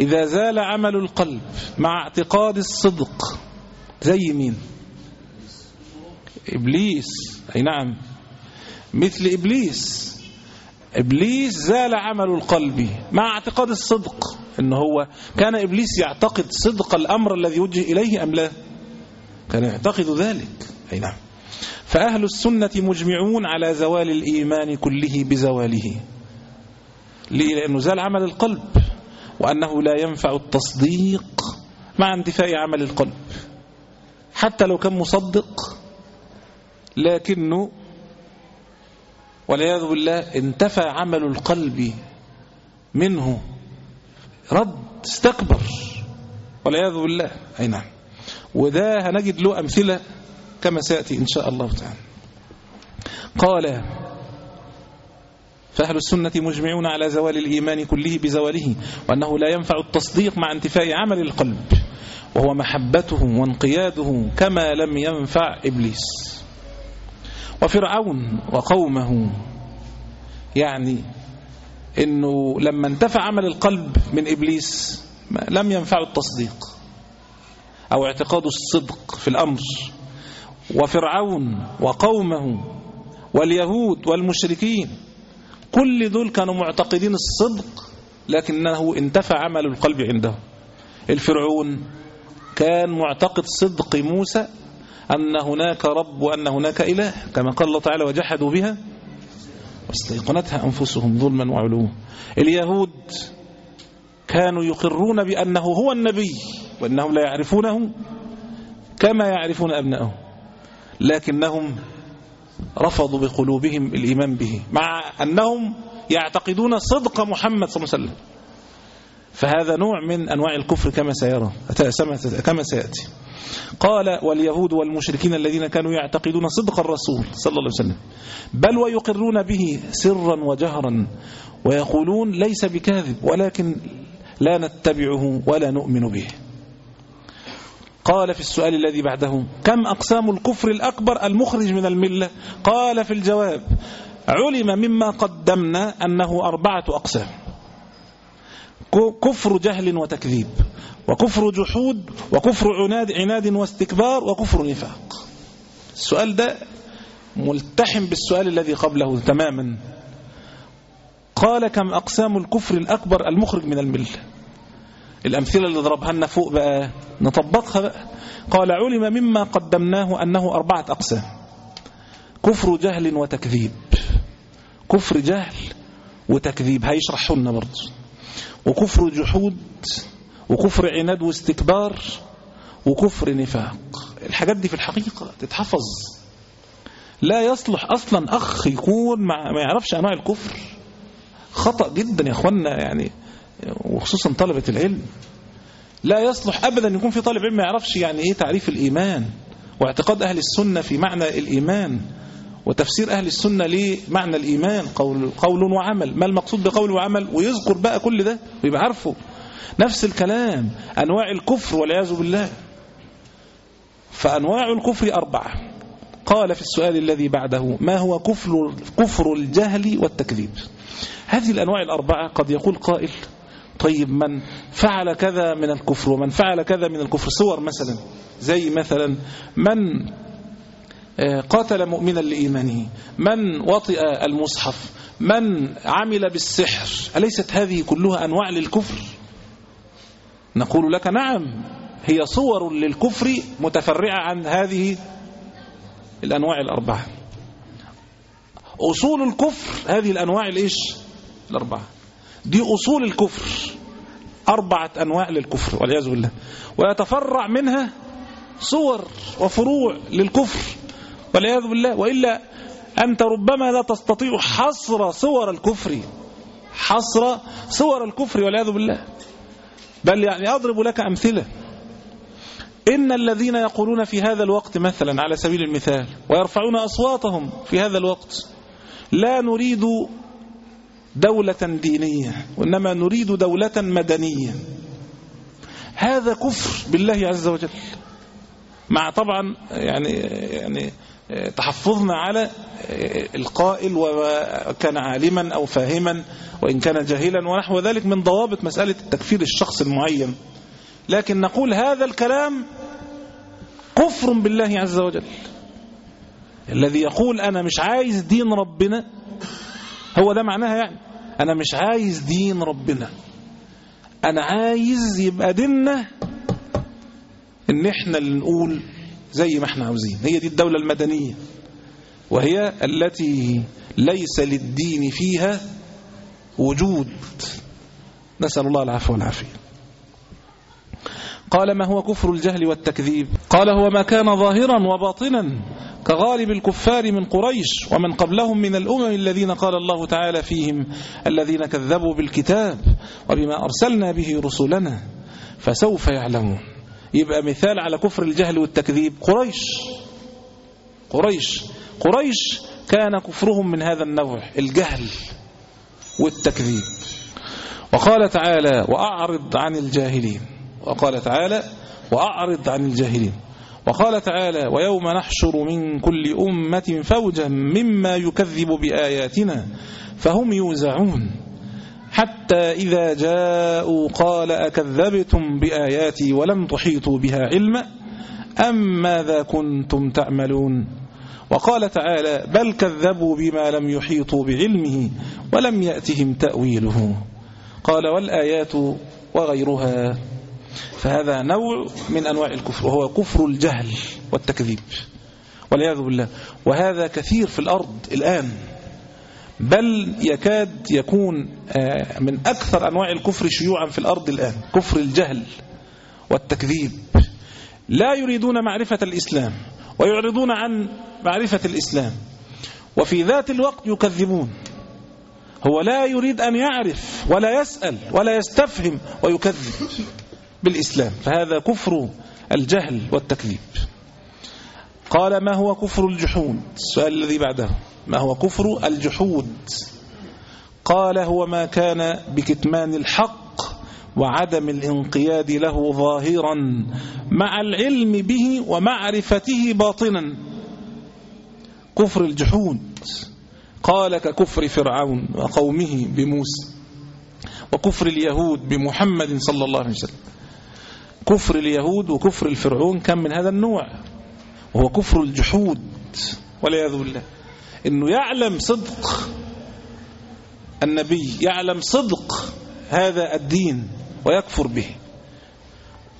إذا زال عمل القلب مع اعتقاد الصدق زي مين؟ إبليس. أي نعم. مثل إبليس. إبليس زال عمل القلب مع اعتقاد الصدق إن هو كان إبليس يعتقد صدق الأمر الذي يوجه إليه أم لا؟ كان يعتقد ذلك. أي نعم. فأهل السنة مجمعون على زوال الإيمان كله بزواله. ليه؟ لأنه زال عمل القلب. وأنه لا ينفع التصديق مع انتفاء عمل القلب. حتى لو كان مصدق لكنه والعياذ بالله انتفى عمل القلب منه. رد استكبر. والعياذ بالله. أي نعم. وده هنجد له أمثلة كما سيأتي إن شاء الله تعالى. قال فأهل السنة مجمعون على زوال الإيمان كله بزواله وأنه لا ينفع التصديق مع انتفاء عمل القلب وهو محبته وانقياده كما لم ينفع إبليس. وفرعون وقومه يعني إنه لما انتفع عمل القلب من إبليس لم ينفع التصديق أو اعتقاد الصدق في الأمر. وفرعون وقومه واليهود والمشركين كل دول كانوا معتقدين الصدق لكنه انتفع عمل القلب عندهم. الفرعون كان معتقد صدق موسى أن هناك رب وأن هناك إله كما قال الله تعالى وجحدوا بها واستيقنتها أنفسهم ظلما وعلوا. اليهود كانوا يقرون بأنه هو النبي وأنهم لا يعرفونه كما يعرفون أبنائهم لكنهم رفضوا بقلوبهم الإيمان به مع أنهم يعتقدون صدق محمد صلى الله عليه وسلم. فهذا نوع من أنواع الكفر كما سيرى كما سيأتي. قال واليهود والمشركين الذين كانوا يعتقدون صدق الرسول صلى الله عليه وسلم بل ويقرون به سرا وجهرا ويقولون ليس بكاذب ولكن لا نتبعه ولا نؤمن به. قال في السؤال الذي بعده كم أقسام الكفر الأكبر المخرج من الملة؟ قال في الجواب علم مما قدمنا أنه أربعة أقسام. كفر جهل وتكذيب وكفر جحود وكفر عناد, عناد واستكبار وكفر نفاق. السؤال ده ملتحم بالسؤال الذي قبله تماما. قال كم أقسام الكفر الأكبر المخرج من الملة؟ الأمثلة اللي ضربها لنا فوق بقى نطبقها بقى. قال علم مما قدمناه أنه أربعة أقسام. كفر جهل وتكذيب. كفر جهل وتكذيب. هيشرحهن برضه وكفر جحود وكفر عناد واستكبار وكفر نفاق. الحاجات دي في الحقيقة تتحفظ. لا يصلح أصلا أخ يكون ما يعرفش أنواع الكفر. خطأ جدا يا أخوانا يعني وخصوصا طلبة العلم. لا يصلح أبدا يكون في طالب علم ما يعرفش يعني إيه تعريف الإيمان واعتقاد أهل السنة في معنى الإيمان وتفسير أهل السنة لمعنى الإيمان. قول, قول وعمل. ما المقصود بقول وعمل؟ ويذكر بقى كل ده ويبقى عارفه. نفس الكلام أنواع الكفر والعياذ بالله. فأنواع الكفر أربعة. قال في السؤال الذي بعده ما هو كفر, كفر الجهل والتكذيب؟ هذه الأنواع الأربعة قد يقول قائل طيب من فعل كذا من الكفر ومن فعل كذا من الكفر. صور مثلا زي مثلا من قاتل مؤمنا لإيمانه من وطئ المصحف من عمل بالسحر. أليست هذه كلها أنواع للكفر؟ نقول لك نعم هي صور للكفر متفرعة عن هذه الأنواع الأربعة. أصول الكفر هذه الأنواع الإيش؟ الأربعة. دي أصول الكفر. أربعة أنواع للكفر والعياذ بالله. ويتفرع منها صور وفروع للكفر والعياذ بالله. وإلا أنت ربما لا تستطيع حصر صور الكفر. حصر صور الكفر والعياذ بالله. بل يعني أضرب لك أمثلة. إن الذين يقولون في هذا الوقت مثلا على سبيل المثال ويرفعون أصواتهم في هذا الوقت لا نريد دولة دينية وإنما نريد دولة مدنية. هذا كفر بالله عز وجل. مع طبعا يعني يعني تحفظنا على القائل وكان عالما أو فاهما وإن كان جاهلا ونحو ذلك من ضوابط مسألة التكفير الشخص المعين. لكن نقول هذا الكلام كفر بالله عز وجل. الذي يقول أنا مش عايز دين ربنا هو ده معناها يعني؟ أنا مش عايز دين ربنا. أنا عايز يبقى ديننا إن إحنا اللي نقول زي ما إحنا عاوزين. هي دي الدولة المدنية. وهي التي ليس للدين فيها وجود. نسأل الله العفو والعافية. قال ما هو كفر الجهل والتكذيب؟ قال هو ما كان ظاهرا وباطنا. كغالب الكفار من قريش ومن قبلهم من الأمم الذين قال الله تعالى فيهم الذين كذبوا بالكتاب وبما أرسلنا به رسلنا فسوف يعلمون. يبقى مثال على كفر الجهل والتكذيب. قريش قريش قريش كان كفرهم من هذا النوع الجهل والتكذيب. وقال تعالى وأعرض عن الجاهلين. وقال تعالى وأعرض عن الجاهلين. وقال تعالى ويوم نحشر من كل أمة فوجا مما يكذب بآياتنا فهم يوزعون. حتى إذا جاءوا قال أكذبتم بآياتي ولم تحيطوا بها علما أم ماذا كنتم تعملون؟ وقال تعالى بل كذبوا بما لم يحيطوا بعلمه ولم يأتهم تأويله. قال والآيات وغيرها. فهذا نوع من أنواع الكفر وهو كفر الجهل والتكذيب. والعياذ بالله. وهذا كثير في الأرض الآن. بل يكاد يكون من أكثر أنواع الكفر شيوعا في الأرض الآن. كفر الجهل والتكذيب. لا يريدون معرفة الإسلام ويعرضون عن معرفة الإسلام. وفي ذات الوقت يكذبون. هو لا يريد أن يعرف ولا يسأل ولا يستفهم ويكذب. بالإسلام فهذا كفر الجهل والتكذيب. قال ما هو كفر الجحود؟ السؤال الذي بعده ما هو كفر الجحود؟ قال هو ما كان بكتمان الحق وعدم الانقياد له ظاهرا مع العلم به ومعرفته باطنا. كفر الجحود. قال ككفر فرعون وقومه بموسى وكفر اليهود بمحمد صلى الله عليه وسلم. كفر اليهود وكفر الفرعون كم من هذا النوع وهو كفر الجحود والعياذ بالله. إنه يعلم صدق النبي يعلم صدق هذا الدين ويكفر به.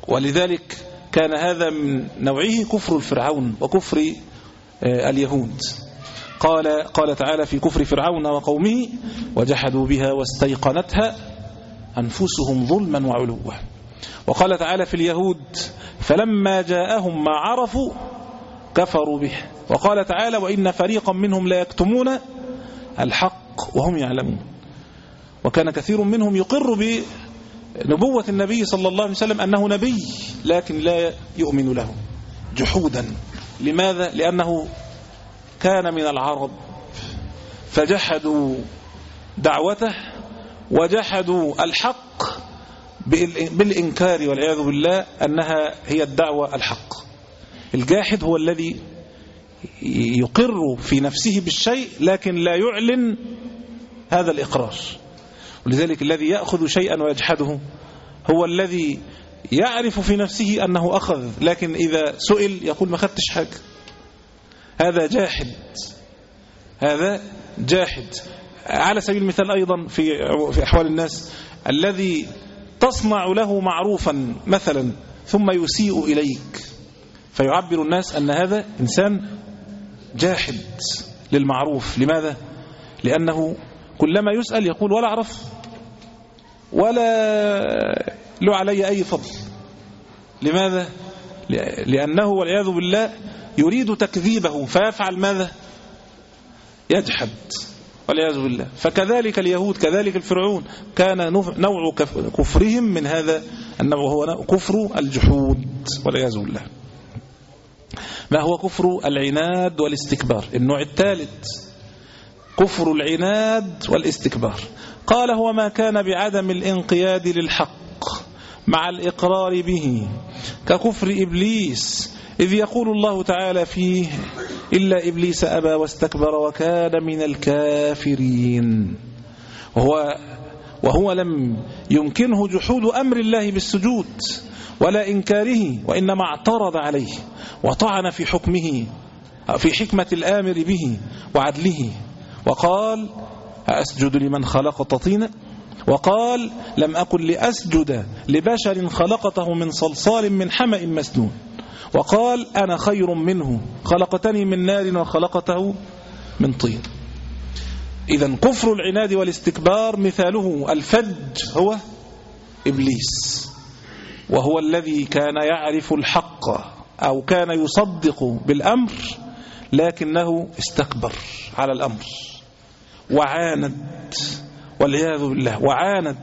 ولذلك كان هذا من نوعه كفر الفرعون وكفر اليهود. قال قال تعالى في كفر فرعون وقومه وجحدوا بها واستيقنتها أنفسهم ظلما وعلوا وقال تعالى في اليهود فلما جاءهم ما عرفوا كفروا به. وقال تعالى وإن فريقا منهم لا يكتمون الحق وهم يعلمون. وكان كثير منهم يقر بنبوة النبي صلى الله عليه وسلم أنه نبي لكن لا يؤمن له جحودا. لماذا؟ لأنه كان من العرب. فجحدوا دعوته وجحدوا الحق بالإنكار والعياذ بالله أنها هي الدعوة الحق. الجاحد هو الذي يقر في نفسه بالشيء لكن لا يعلن هذا الإقرار. ولذلك الذي يأخذ شيئا ويجحده هو الذي يعرف في نفسه أنه أخذ لكن إذا سئل يقول ما خدتش حاجة. هذا جاحد. هذا جاحد. على سبيل المثال أيضا في في أحوال الناس الذي تصنع له معروفا مثلا ثم يسيء إليك فيعبر الناس أن هذا إنسان جاحد للمعروف لماذا؟ لأنه كلما يسأل يقول ولا أعرف ولا له علي أي فضل لماذا؟ لأنه والعياذ بالله يريد تكذيبه فيفعل ماذا؟ يجحد والعياذ بالله. فكذلك اليهود كذلك الفرعون كان نوع كفرهم من هذا النوع هو كفر الجحود والعياذ بالله. ما هو كفر العناد والاستكبار؟ النوع الثالث كفر العناد والاستكبار. قال هو ما كان بعدم الانقياد للحق مع الإقرار به ككفر إبليس إذ يقول الله تعالى فيه إلا إبليس أبى واستكبر وكان من الكافرين. وهو, وهو لم يمكنه جحود أمر الله بالسجود ولا إنكاره وإنما اعترض عليه وطعن في حكمه في حكمة الآمر به وعدله. وقال أسجد لمن خلق طينا وقال لم أكن لأسجد لبشر خلقته من صلصال من حمأ مسنون. وقال أنا خير منه خلقتني من نار وخلقته من طين. إذا كفر العناد والاستكبار مثاله الفج هو إبليس وهو الذي كان يعرف الحق أو كان يصدق بالأمر لكنه استكبر على الأمر. وعاند والعياذ بالله وعاند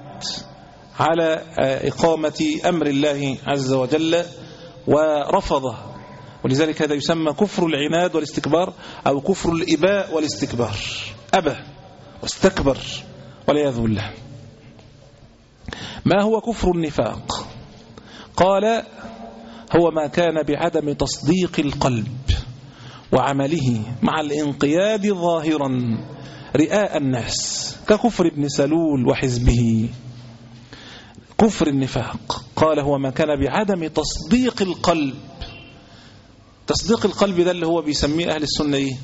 على إقامة أمر الله عز وجل ورفضه. ولذلك هذا يسمى كفر العناد والاستكبار أو كفر الإباء والاستكبار. أبى واستكبر والعياذ بالله. ما هو كفر النفاق؟ قال هو ما كان بعدم تصديق القلب وعمله مع الانقياد ظاهرا رئاء الناس ككفر ابن سلول وحزبه. كفر النفاق. قال هو ما كان بعدم تصديق القلب. تصديق القلب ده اللي هو بيسميه أهل السنة إيه؟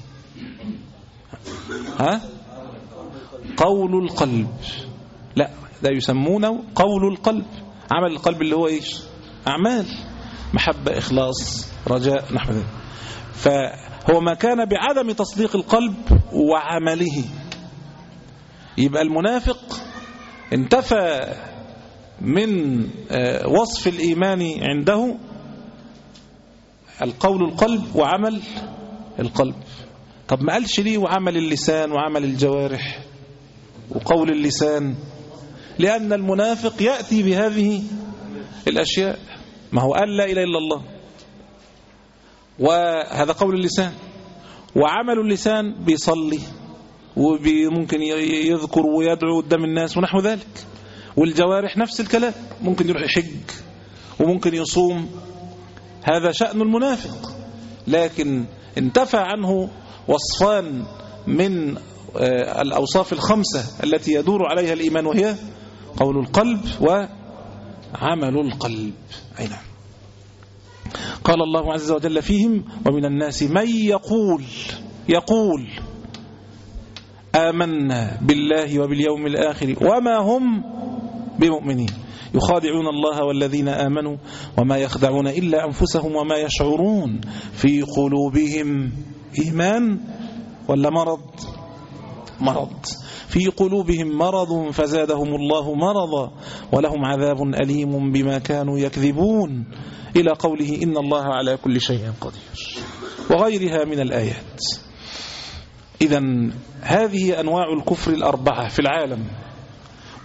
ها؟ قول القلب. لا ده يسمونه قول القلب. عمل القلب اللي هو إيش؟ أعمال. محبة إخلاص رجاء نحو ذلك. فهو ما كان بعدم تصديق القلب وعمله. يبقى المنافق انتفى من وصف الإيمان عنده القول القلب وعمل القلب. طب ما قالش ليه وعمل اللسان وعمل الجوارح وقول اللسان؟ لأن المنافق يأتي بهذه الأشياء. ما هو قال لا إله إلا الله. وهذا قول اللسان. وعمل اللسان بيصلي وممكن يذكر ويدعو قدام الناس ونحو ذلك. والجوارح نفس الكلام. ممكن يروح يحج وممكن يصوم. هذا شأن المنافق. لكن انتفى عنه وصفان من الأوصاف الخمسة التي يدور عليها الإيمان وهي قول القلب وعمل القلب. أي نعم. قال الله عز وجل فيهم ومن الناس من يقول يقول آمنا بالله وباليوم الآخر وما هم بمؤمنين. يخادعون الله والذين آمنوا وما يخدعون إلا أنفسهم وما يشعرون في قلوبهم إيمان ولا مرض؟ مرض. في قلوبهم مرض فزادهم الله مرضا ولهم عذاب أليم بما كانوا يكذبون. إلى قوله إن الله على كل شيء قدير. وغيرها من الآيات. إذا هذه أنواع الكفر الأربعة في العالم.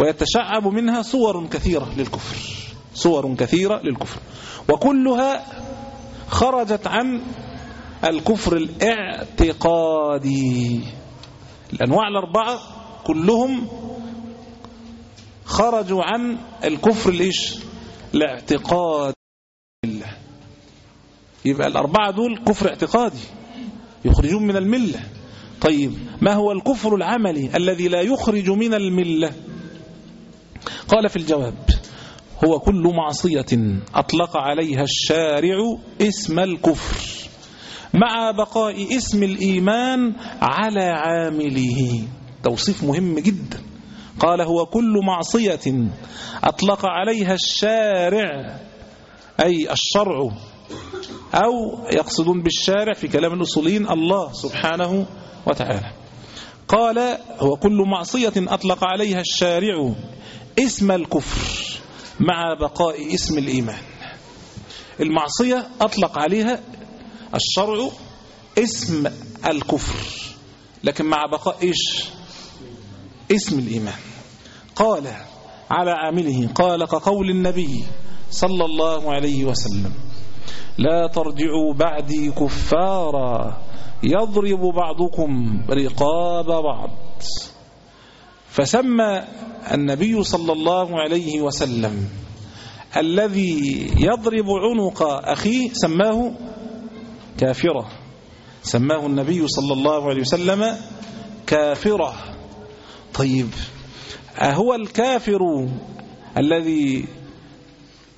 ويتشعب منها صور كثيرة للكفر. صور كثيرة للكفر. وكلها خرجت عن الكفر الاعتقادي. الأنواع الأربعة كلهم خرجوا عن الكفر الإيش الاعتقاد بالله يبقى الأربعة دول كفر اعتقادي. يخرجون من الملة. طيب ما هو الكفر العملي الذي لا يخرج من الملة؟ قال في الجواب هو كل معصية أطلق عليها الشارع اسم الكفر مع بقاء اسم الإيمان على عامله. توصيف مهم جدا. قال هو كل معصية أطلق عليها الشارع أي الشرع أو يقصدون بالشارع في كلام الأصولين الله سبحانه وتعالى. قال هو كل معصية أطلق عليها الشارع اسم الكفر مع بقاء اسم الإيمان. المعصية أطلق عليها الشرع اسم الكفر لكن مع بقاء إيش؟ اسم الإيمان. قال على عامله قال كقول النبي صلى الله عليه وسلم لا ترجعوا بعدي كفارا يضرب بعضكم رقاب بعض. فسمى النبي صلى الله عليه وسلم الذي يضرب عنق أخيه سماه كافرة. سماه النبي صلى الله عليه وسلم كافرة. طيب أهو الكافر الذي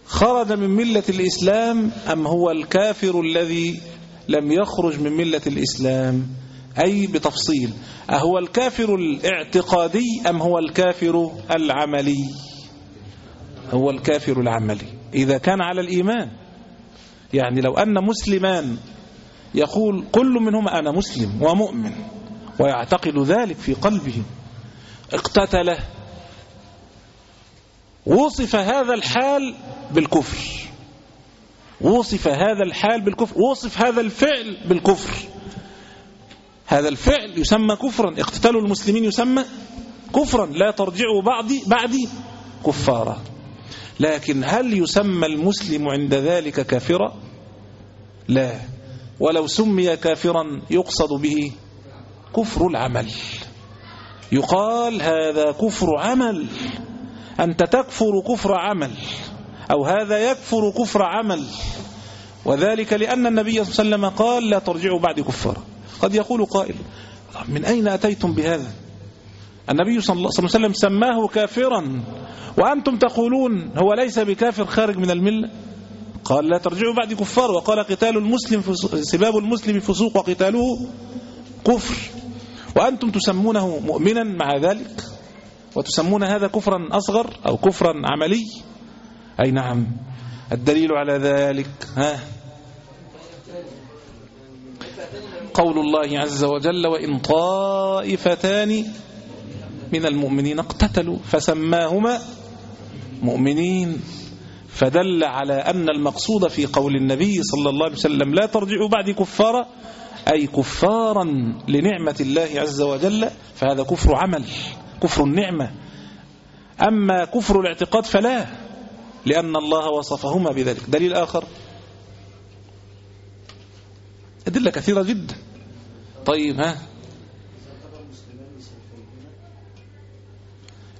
خرج من ملة الإسلام أم هو الكافر الذي لم يخرج من ملة الإسلام؟ أي بتفصيل أهو الكافر الاعتقادي أم هو الكافر العملي؟ هو الكافر العملي. إذا كان على الإيمان يعني لو أن مسلمان يقول كل منهما أنا مسلم ومؤمن ويعتقد ذلك في قلبه اقتتله وصف هذا الحال بالكفر وصف هذا الحال بالكفر وصف هذا الفعل بالكفر. هذا الفعل يسمى كفرا. اقتتال المسلمين يسمى كفرا. لا ترجعوا بعدي بعدي كفارا. لكن هل يسمى المسلم عند ذلك كافرا؟ لا. ولو سمي كافرا يقصد به كفر العمل. يقال هذا كفر عمل. أنت تكفر كفر عمل أو هذا يكفر كفر عمل. وذلك لأن النبي صلى الله عليه وسلم قال لا ترجعوا بعد كفار قد يقول قائل من أين أتيتم بهذا؟ النبي صلى الله عليه وسلم سماه كافرا وأنتم تقولون هو ليس بكافر خارج من الملة؟ قال لا ترجعوا بعد كفار وقال قتال المسلم سباب المسلم فسوق وقتاله كفر. وأنتم تسمونه مؤمنا مع ذلك وتسمون هذا كفرا أصغر أو كفرا عملي؟ أي نعم الدليل على ذلك ها؟ قول الله عز وجل وإن طائفتان من المؤمنين اقتتلوا فسماهما مؤمنين فدل على أن المقصود في قول النبي صلى الله عليه وسلم لا ترجعوا بعد كفارا أي كفارا لنعمة الله عز وجل فهذا كفر عمل كفر النعمة. أما كفر الاعتقاد فلا لأن الله وصفهما بذلك. دليل آخر. أدلة كثيرة جدا. طيب ها؟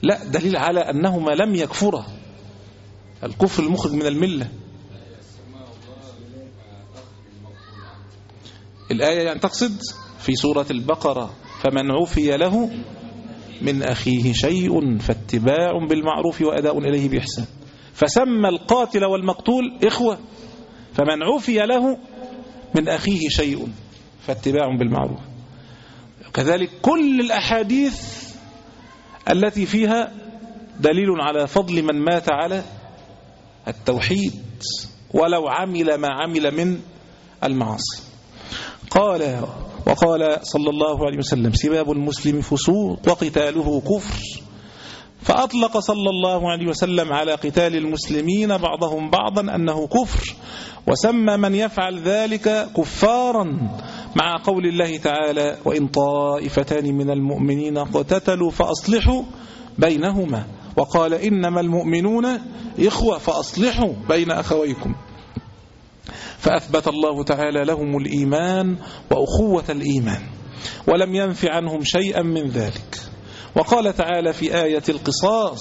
لا دليل على أنهما لم يكفرا. الكفر المخرج من الملة. الآية يعني تقصد في سورة البقرة فمن عفي له من أخيه شيء فاتباع بالمعروف وأداء إليه بإحسان. فسمى القاتل والمقتول إخوة فمن عفي له من أخيه شيء. فاتباع بالمعروف. كذلك كل الأحاديث التي فيها دليل على فضل من مات على التوحيد ولو عمل ما عمل من المعاصي. قال وقال صلى الله عليه وسلم سباب المسلم فسوق وقتاله كفر. فأطلق صلى الله عليه وسلم على قتال المسلمين بعضهم بعضا أنه كفر وسمى من يفعل ذلك كفارا. مع قول الله تعالى وإن طائفتان من المؤمنين اقتتلوا فأصلحوا بينهما وقال إنما المؤمنون إخوة فأصلحوا بين أخويكم فأثبت الله تعالى لهم الإيمان وأخوة الإيمان ولم ينف عنهم شيئا من ذلك. وقال تعالى في آية القصاص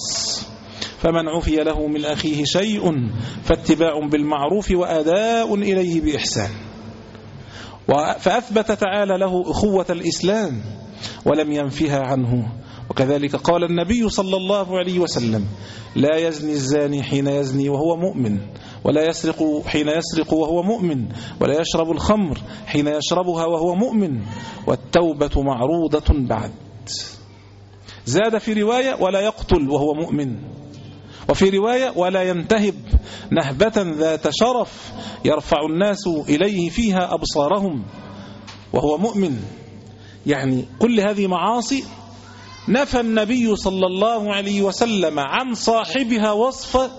فمن عفي له من أخيه شيء فاتباع بالمعروف وأداء إليه بإحسان فأثبت تعالى له أخوة الإسلام ولم ينفها عنه. وكذلك قال النبي صلى الله عليه وسلم لا يزني الزاني حين يزني وهو مؤمن ولا يسرق حين يسرق وهو مؤمن ولا يشرب الخمر حين يشربها وهو مؤمن والتوبة معروضة بعد. زاد في رواية ولا يقتل وهو مؤمن. وفي رواية ولا ينتهب نهبة ذات شرف يرفع الناس إليه فيها أبصارهم وهو مؤمن. يعني كل هذه معاصي نفى النبي صلى الله عليه وسلم عن صاحبها وصف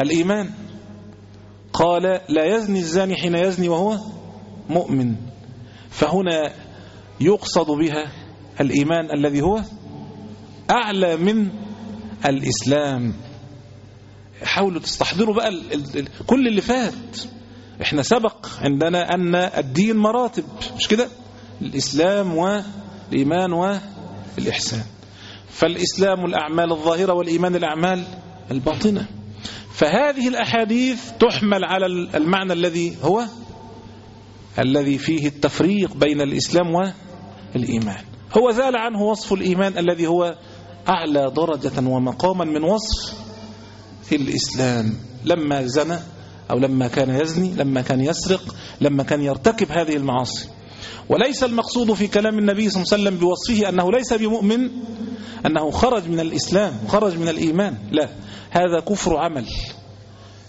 الإيمان. قال لا يزني الزاني حين يزني وهو مؤمن. فهنا يقصد بها الإيمان الذي هو أعلى من الإسلام. حاولوا تستحضروا بقى ال ال كل اللي فات. إحنا سبق عندنا أن الدين مراتب مش كده؟ الإسلام والإيمان والإحسان. فالإسلام الأعمال الظاهرة والإيمان الأعمال الباطنة. فهذه الأحاديث تحمل على المعنى الذي هو الذي فيه التفريق بين الإسلام والإيمان. هو زال عنه وصف الإيمان الذي هو أعلى درجة ومقاما من وصف الإسلام. لما زنى أو لما كان يزني لما كان يسرق لما كان يرتكب هذه المعاصي. وليس المقصود في كلام النبي صلى الله عليه وسلم بوصفه أنه ليس بمؤمن أنه خرج من الإسلام خرج من الإيمان. لا هذا كفر عمل.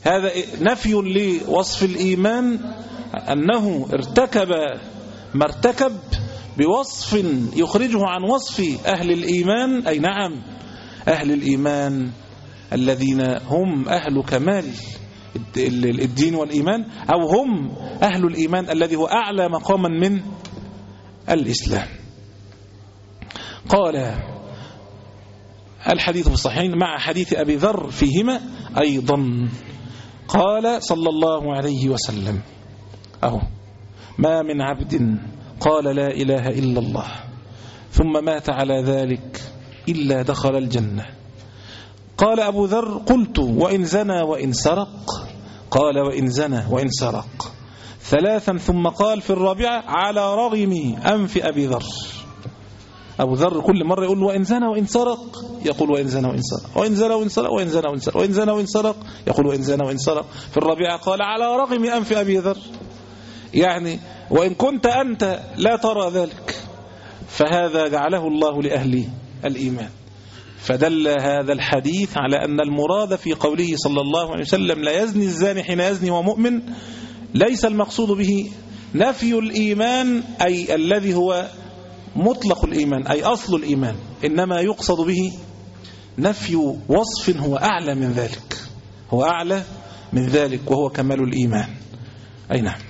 هذا نفي لوصف الإيمان أنه ارتكب ما ارتكب بوصف يخرجه عن وصف أهل الإيمان. أي نعم أهل الإيمان الذين هم أهل كمال الدين والإيمان أو هم أهل الإيمان الذي هو أعلى مقاما من الإسلام. قال الحديث في الصحيحين مع حديث أبي ذر فيهما أيضا. قال صلى الله عليه وسلم أهو ما من عبد قال لا إله إلا الله. ثم مات على ذلك إلا دخل الجنة. قال أبو ذر قلت وإن زنى وإن سرق. قال وإن زنى وإن سرق. ثلاثا ثم قال في الرابعة على رغم أنف أبي ذر. أبو ذر كل مرة يقول وإن زنى وإن سرق يقول وإن زنى وإن سرق. وإن زنى وإن سرق وإن زنى وإن سرق. وإن زنى وإن سرق يقول وإن زنى وإن سرق. في الرابعة قال على رغم أنف أبي ذر. يعني وإن كنت أنت لا ترى ذلك فهذا جعله الله لأهل الإيمان. فدل هذا الحديث على أن المراد في قوله صلى الله عليه وسلم لا يزني الزاني حين يزني ومؤمن ليس المقصود به نفي الإيمان أي الذي هو مطلق الإيمان أي أصل الإيمان إنما يقصد به نفي وصف هو أعلى من ذلك هو أعلى من ذلك وهو كمال الإيمان. أي نعم.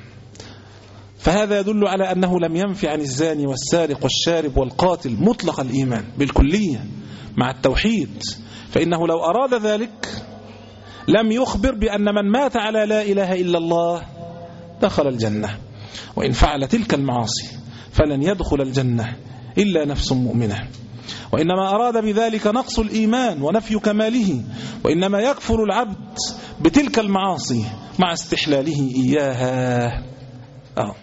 فهذا يدل على أنه لم ينفي عن الزاني والسارق والشارب والقاتل مطلق الإيمان بالكلية مع التوحيد. فإنه لو أراد ذلك لم يخبر بأن من مات على لا إله إلا الله دخل الجنة وإن فعل تلك المعاصي فلن يدخل الجنة إلا نفس مؤمنة. وإنما أراد بذلك نقص الإيمان ونفي كماله وإنما يكفر العبد بتلك المعاصي مع استحلاله إياها. أه.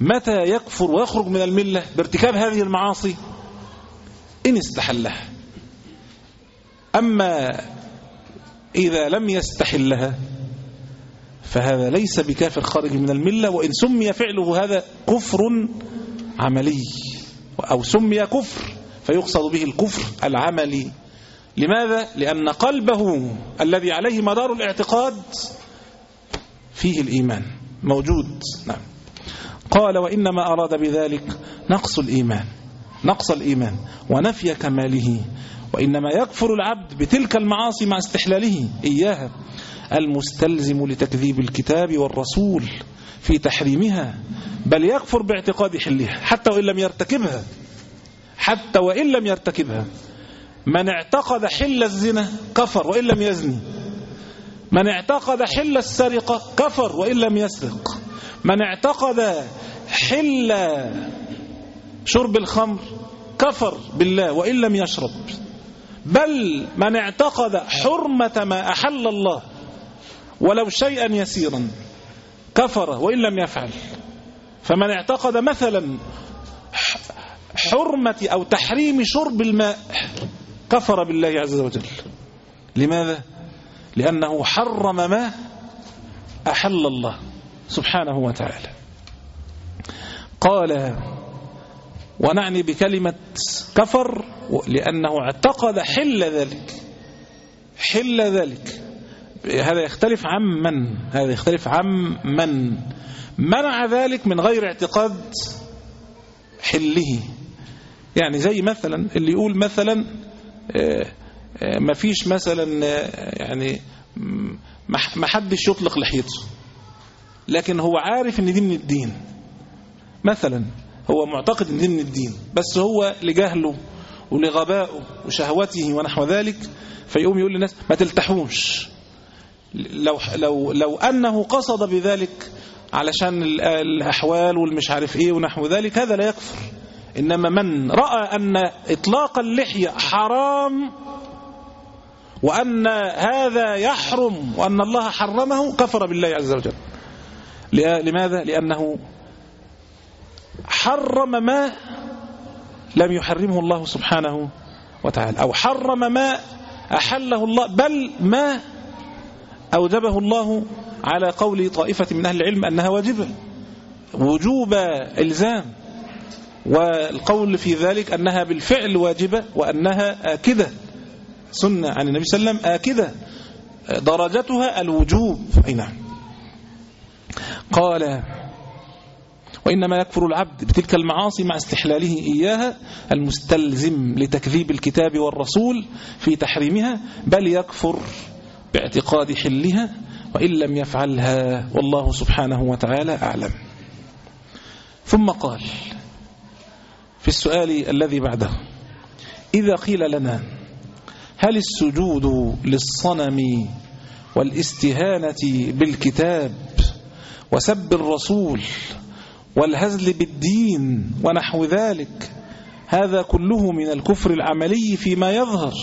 متى يكفر ويخرج من الملة بارتكاب هذه المعاصي؟ إن استحلها. أما إذا لم يستحلها فهذا ليس بكافر خارج من الملة وإن سمي فعله هذا كفر عملي. أو سمي كفر فيقصد به الكفر العملي. لماذا؟ لأن قلبه الذي عليه مدار الاعتقاد فيه الإيمان موجود. نعم. قال وإنما أراد بذلك نقص الإيمان نقص الإيمان ونفي كماله وإنما يكفر العبد بتلك المعاصي مع استحلاله. إياها المستلزم لتكذيب الكتاب والرسول في تحريمها بل يكفر باعتقاد حلها حتى وإن لم يرتكبها حتى وإن لم يرتكبها. من اعتقد حل الزنا كفر وإن لم يزني من اعتقد حل السرقة كفر وإن لم يسرق. من اعتقد حل شرب الخمر كفر بالله وإن لم يشرب. بل من اعتقد حرمة ما أحل الله ولو شيئا يسيرا كفر وإن لم يفعل. فمن اعتقد مثلا حرمة أو تحريم شرب الماء كفر بالله عز وجل. لماذا؟ لأنه حرم ما أحل الله. سبحانه وتعالى. قال ونعني بكلمة كفر لأنه اعتقد حل ذلك حل ذلك. هذا يختلف عن من هذا يختلف عن من منع ذلك من غير اعتقاد حله. يعني زي مثلا اللي يقول مثلا ما فيش مثلا يعني ما حدش يطلق لحيته. لكن هو عارف إن دي من الدين. مثلا هو معتقد إن دي من الدين بس هو لجهله ولغبائه وشهوته ونحو ذلك فيقوم يقول للناس ما تلتحوش لو, لو, لو أنه قصد بذلك علشان الأحوال والمش عارف إيه ونحو ذلك هذا لا يكفر. إنما من رأى أن إطلاق اللحية حرام وأن هذا يحرم وأن الله حرمه كفر بالله عز وجل. لماذا؟ لأنه حرم ما لم يحرمه الله سبحانه وتعالى أو حرم ما أحله الله بل ما أوجبه الله على قول طائفة من أهل العلم أنها واجبة وجوب إلزام والقول في ذلك أنها بالفعل واجبة وأنها آكدة سنة عن النبي صلى الله عليه وسلم آكدة درجتها الوجوب أي نعم قال وإنما يكفر العبد بتلك المعاصي مع استحلاله إياها المستلزم لتكذيب الكتاب والرسول في تحريمها بل يكفر باعتقاد حلها وإن لم يفعلها والله سبحانه وتعالى أعلم. ثم قال في السؤال الذي بعده إذا قيل لنا هل السجود للصنم والاستهانة بالكتاب وسب الرسول والهزل بالدين ونحو ذلك. هذا كله من الكفر العملي فيما يظهر.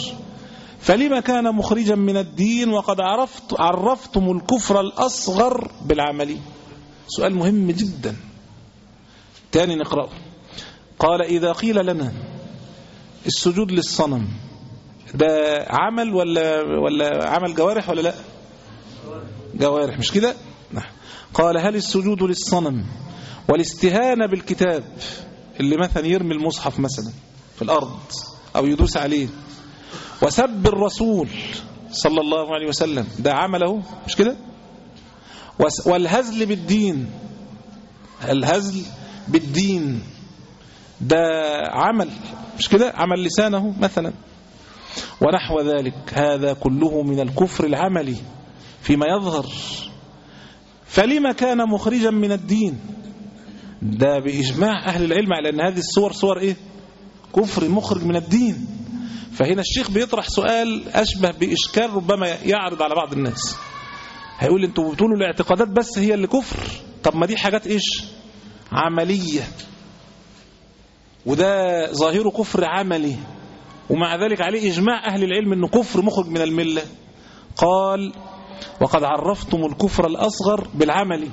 فلما كان مخرجا من الدين وقد عرفت عرفتم الكفر الأصغر بالعملي. سؤال مهم جدا. تاني نقرأه. قال إذا قيل لنا السجود للصنم ده عمل ولا ولا عمل جوارح ولا لا؟ جوارح. مش كده. قال هل السجود للصنم والاستهانة بالكتاب اللي مثلا يرمي المصحف مثلا في الأرض أو يدوس عليه؟ وسب الرسول صلى الله عليه وسلم ده عمله؟ مش كده؟ والهزل بالدين الهزل بالدين ده عمل مش كده؟ عمل لسانه مثلا. ونحو ذلك هذا كله من الكفر العملي فيما يظهر فلما كان مخرجا من الدين؟ ده بإجماع أهل العلم على أن هذه الصور صور إيه؟ كفر مخرج من الدين. فهنا الشيخ بيطرح سؤال أشبه بإشكال ربما يعرض على بعض الناس. هيقول أنتوا بتقولوا الاعتقادات بس هي اللي كفر؟ طب ما دي حاجات إيش؟ عملية. وده ظاهره كفر عملي. ومع ذلك عليه إجماع أهل العلم أنه كفر مخرج من الملة. قال وقد عرفتم الكفر الأصغر بالعمل.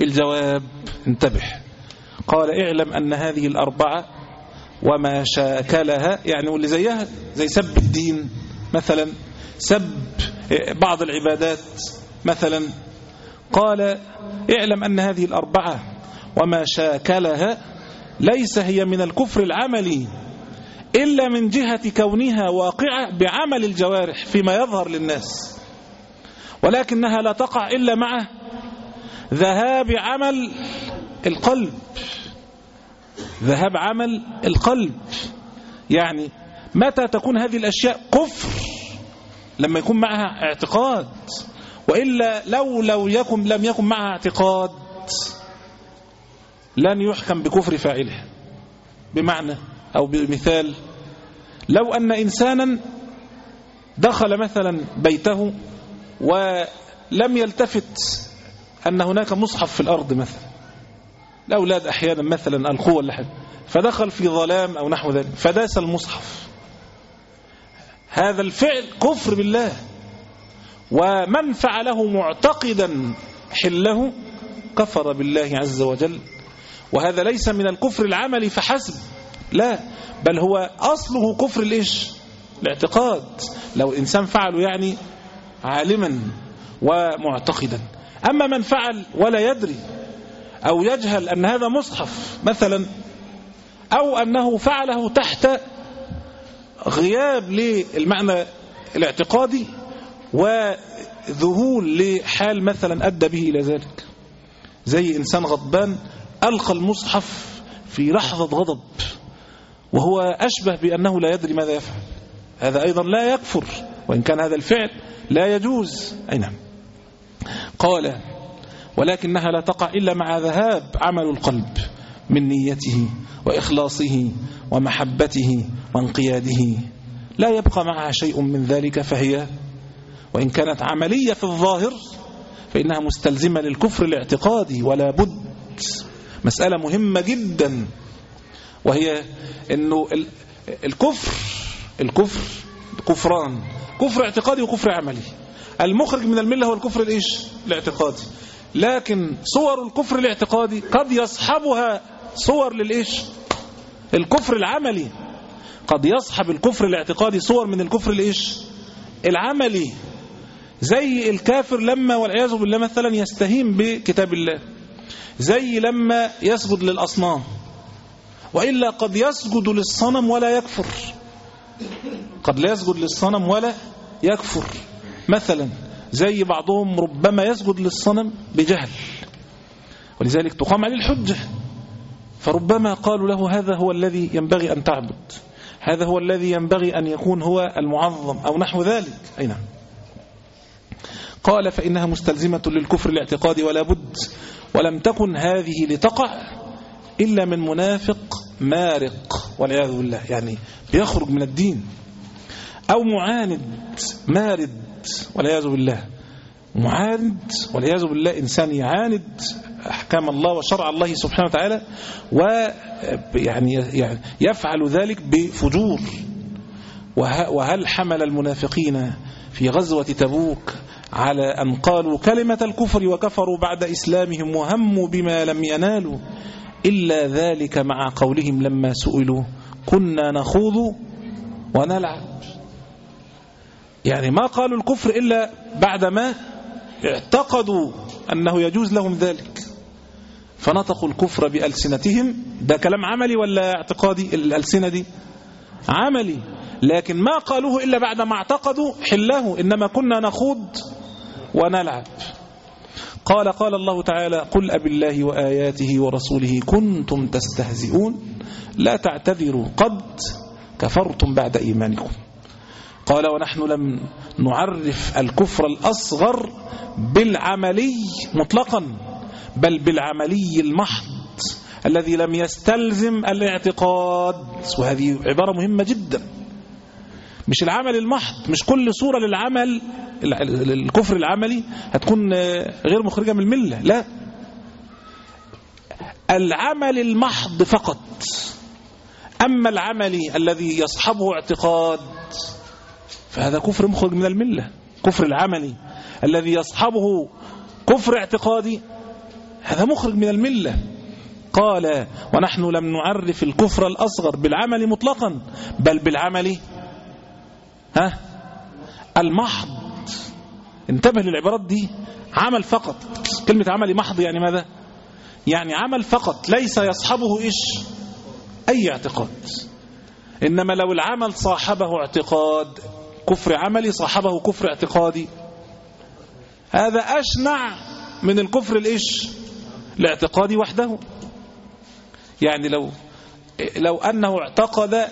الجواب انتبه. قال اعلم أن هذه الأربعة وما شاكلها يعني واللي زيها زي سب الدين. مثلا سب بعض العبادات. مثلا قال اعلم أن هذه الأربعة وما شاكلها ليس هي من الكفر العملي إلا من جهة كونها واقعة بعمل الجوارح فيما يظهر للناس. ولكنها لا تقع إلا مع ذهاب عمل القلب. ذهاب عمل القلب. يعني متى تكون هذه الأشياء كفر؟ لما يكون معها اعتقاد. وإلا لو لو يكن لم يكن معها اعتقاد لن يحكم بكفر فاعله. بمعنى أو بمثال لو أن إنسانا دخل مثلا بيته ولم يلتفت أن هناك مصحف في الأرض مثلا. الأولاد أحيانا مثلا ألقوة حاجة. فدخل في ظلام أو نحو ذلك فداس المصحف. هذا الفعل كفر بالله. ومن فعله معتقدا حله كفر بالله عز وجل. وهذا ليس من الكفر العملي فحسب. لا بل هو أصله كفر الإيش؟ الاعتقاد. لو إنسان فعله يعني عالما ومعتقدا. أما من فعل ولا يدري أو يجهل أن هذا مصحف مثلا أو أنه فعله تحت غياب للمعنى الاعتقادي وذهول لحال مثلا أدى به إلى ذلك. زي إنسان غضبان ألقى المصحف في لحظة غضب وهو أشبه بأنه لا يدري ماذا يفعل. هذا أيضا لا يكفر وإن كان هذا الفعل لا يجوز. أي نعم. قال ولكنها لا تقع إلا مع ذهاب عمل القلب من نيته وإخلاصه ومحبته وانقياده. لا يبقى معها شيء من ذلك فهي وإن كانت عملية في الظاهر فإنها مستلزمة للكفر الاعتقادي ولا بد. مسألة مهمة جدا وهي أنه الكفر الكفر كفران. كفر اعتقادي وكفر عملي. المخرج من الملة هو الكفر الإيش؟ الاعتقادي. لكن صور الكفر الاعتقادي قد يصحبها صور للإيش؟ الكفر العملي. قد يصحب الكفر الاعتقادي صور من الكفر الإيش؟ العملي. زي الكافر لما والعياذ بالله مثلا يستهين بكتاب الله. زي لما يسجد للأصنام. وإلا قد يسجد للصنم ولا يكفر. قد لا يسجد للصنم ولا يكفر. مثلا زي بعضهم ربما يسجد للصنم بجهل ولذلك تقام عليه الحجة. فربما قالوا له هذا هو الذي ينبغي أن تعبد هذا هو الذي ينبغي أن يكون هو المعظم أو نحو ذلك. أي نعم. قال فإنها مستلزمة للكفر الاعتقادي ولا بد ولم تكن هذه لتقع إلا من منافق مارق. والعياذ بالله يعني بيخرج من الدين. أو معاند مارد والعياذ بالله. معاند والعياذ بالله إنسان يعاند أحكام الله وشرع الله سبحانه وتعالى ويعني يعني يفعل ذلك بفجور. وهل حمل المنافقين في غزوة تبوك على أن قالوا كلمة الكفر وكفروا بعد إسلامهم وهموا بما لم ينالوا؟ إلا ذلك مع قولهم لما سئلوا. كنا نخوض ونلعب. يعني ما قالوا الكفر إلا بعدما اعتقدوا أنه يجوز لهم ذلك. فنطقوا الكفر بألسنتهم. ده كلام عملي ولا اعتقادي؟ الألسنة دي عملي. لكن ما قالوه إلا بعد ما اعتقدوا حله إنما كنا نخوض ونلعب. قال قال الله تعالى قل أب الله وآياته ورسوله كنتم تستهزئون لا تعتذروا قد كفرتم بعد إيمانكم. قال ونحن لم نعرف الكفر الأصغر بالعملي مطلقا بل بالعملي المحض الذي لم يستلزم الاعتقاد. وهذه عبارة مهمة جدا. مش العمل المحض مش كل صورة للعمل الكفر العملي هتكون غير مخرجة من الملة لا. العمل المحض فقط. أما العمل الذي يصحبه اعتقاد فهذا كفر مخرج من الملة. كفر العملي الذي يصحبه كفر اعتقادي هذا مخرج من الملة. قال ونحن لم نعرف الكفر الأصغر بالعمل مطلقا بل بالعمل ها؟ المحض. انتبه للعبارات دي. عمل فقط. كلمة عمل محض يعني ماذا؟ يعني عمل فقط. ليس يصحبه إيش؟ أي اعتقاد. إنما لو العمل صاحبه اعتقاد كفر عملي صاحبه كفر اعتقادي. هذا أشنع من الكفر الإيش؟ الاعتقادي وحده. يعني لو لو أنه اعتقد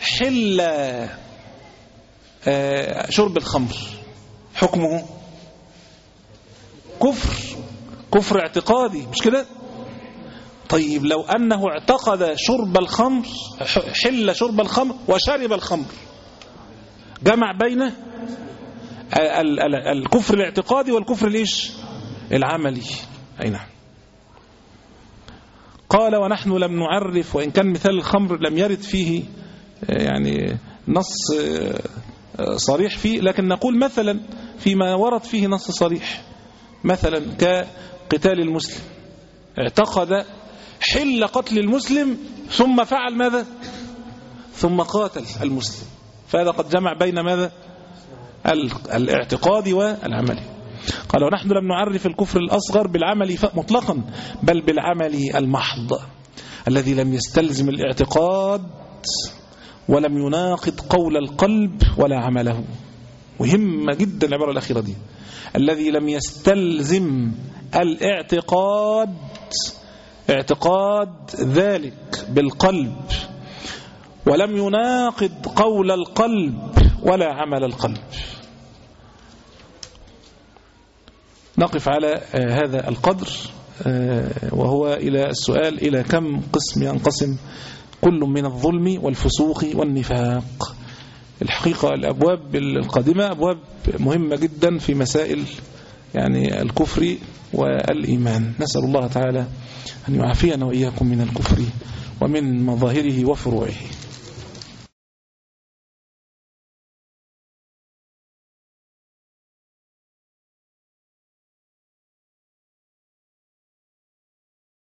حل شرب الخمر. حكمه كفر. كفر اعتقادي مش كده؟ طيب لو أنه اعتقد شرب الخمر حل شرب الخمر وشرب الخمر. جمع بين الكفر الاعتقادي والكفر الإيش؟ العملي. أي نعم. قال ونحن لم نعرف وإن كان مثال الخمر لم يرد فيه يعني نص صريح فيه لكن نقول مثلا فيما ورد فيه نص صريح. مثلا كقتال المسلم. اعتقد حل قتل المسلم ثم فعل ماذا؟ ثم قاتل المسلم. فهذا قد جمع بين ماذا؟ الاعتقاد والعمل. قال ونحن لم نعرف الكفر الأصغر بالعمل مطلقا بل بالعمل المحض الذي لم يستلزم الاعتقاد ولم يناقض قول القلب ولا عمله. مهمة جدا العبارة الأخيرة دي. الذي لم يستلزم الاعتقاد اعتقاد ذلك بالقلب. ولم يناقض قول القلب ولا عمل القلب. نقف على هذا القدر وهو إلى السؤال إلى كم قسم ينقسم كل من الظلم والفسوق والنفاق. الحقيقة الأبواب القادمة أبواب مهمة جدا في مسائل يعني الكفر والإيمان. نسأل الله تعالى أن يعافينا وإياكم من الكفر ومن مظاهره وفروعه.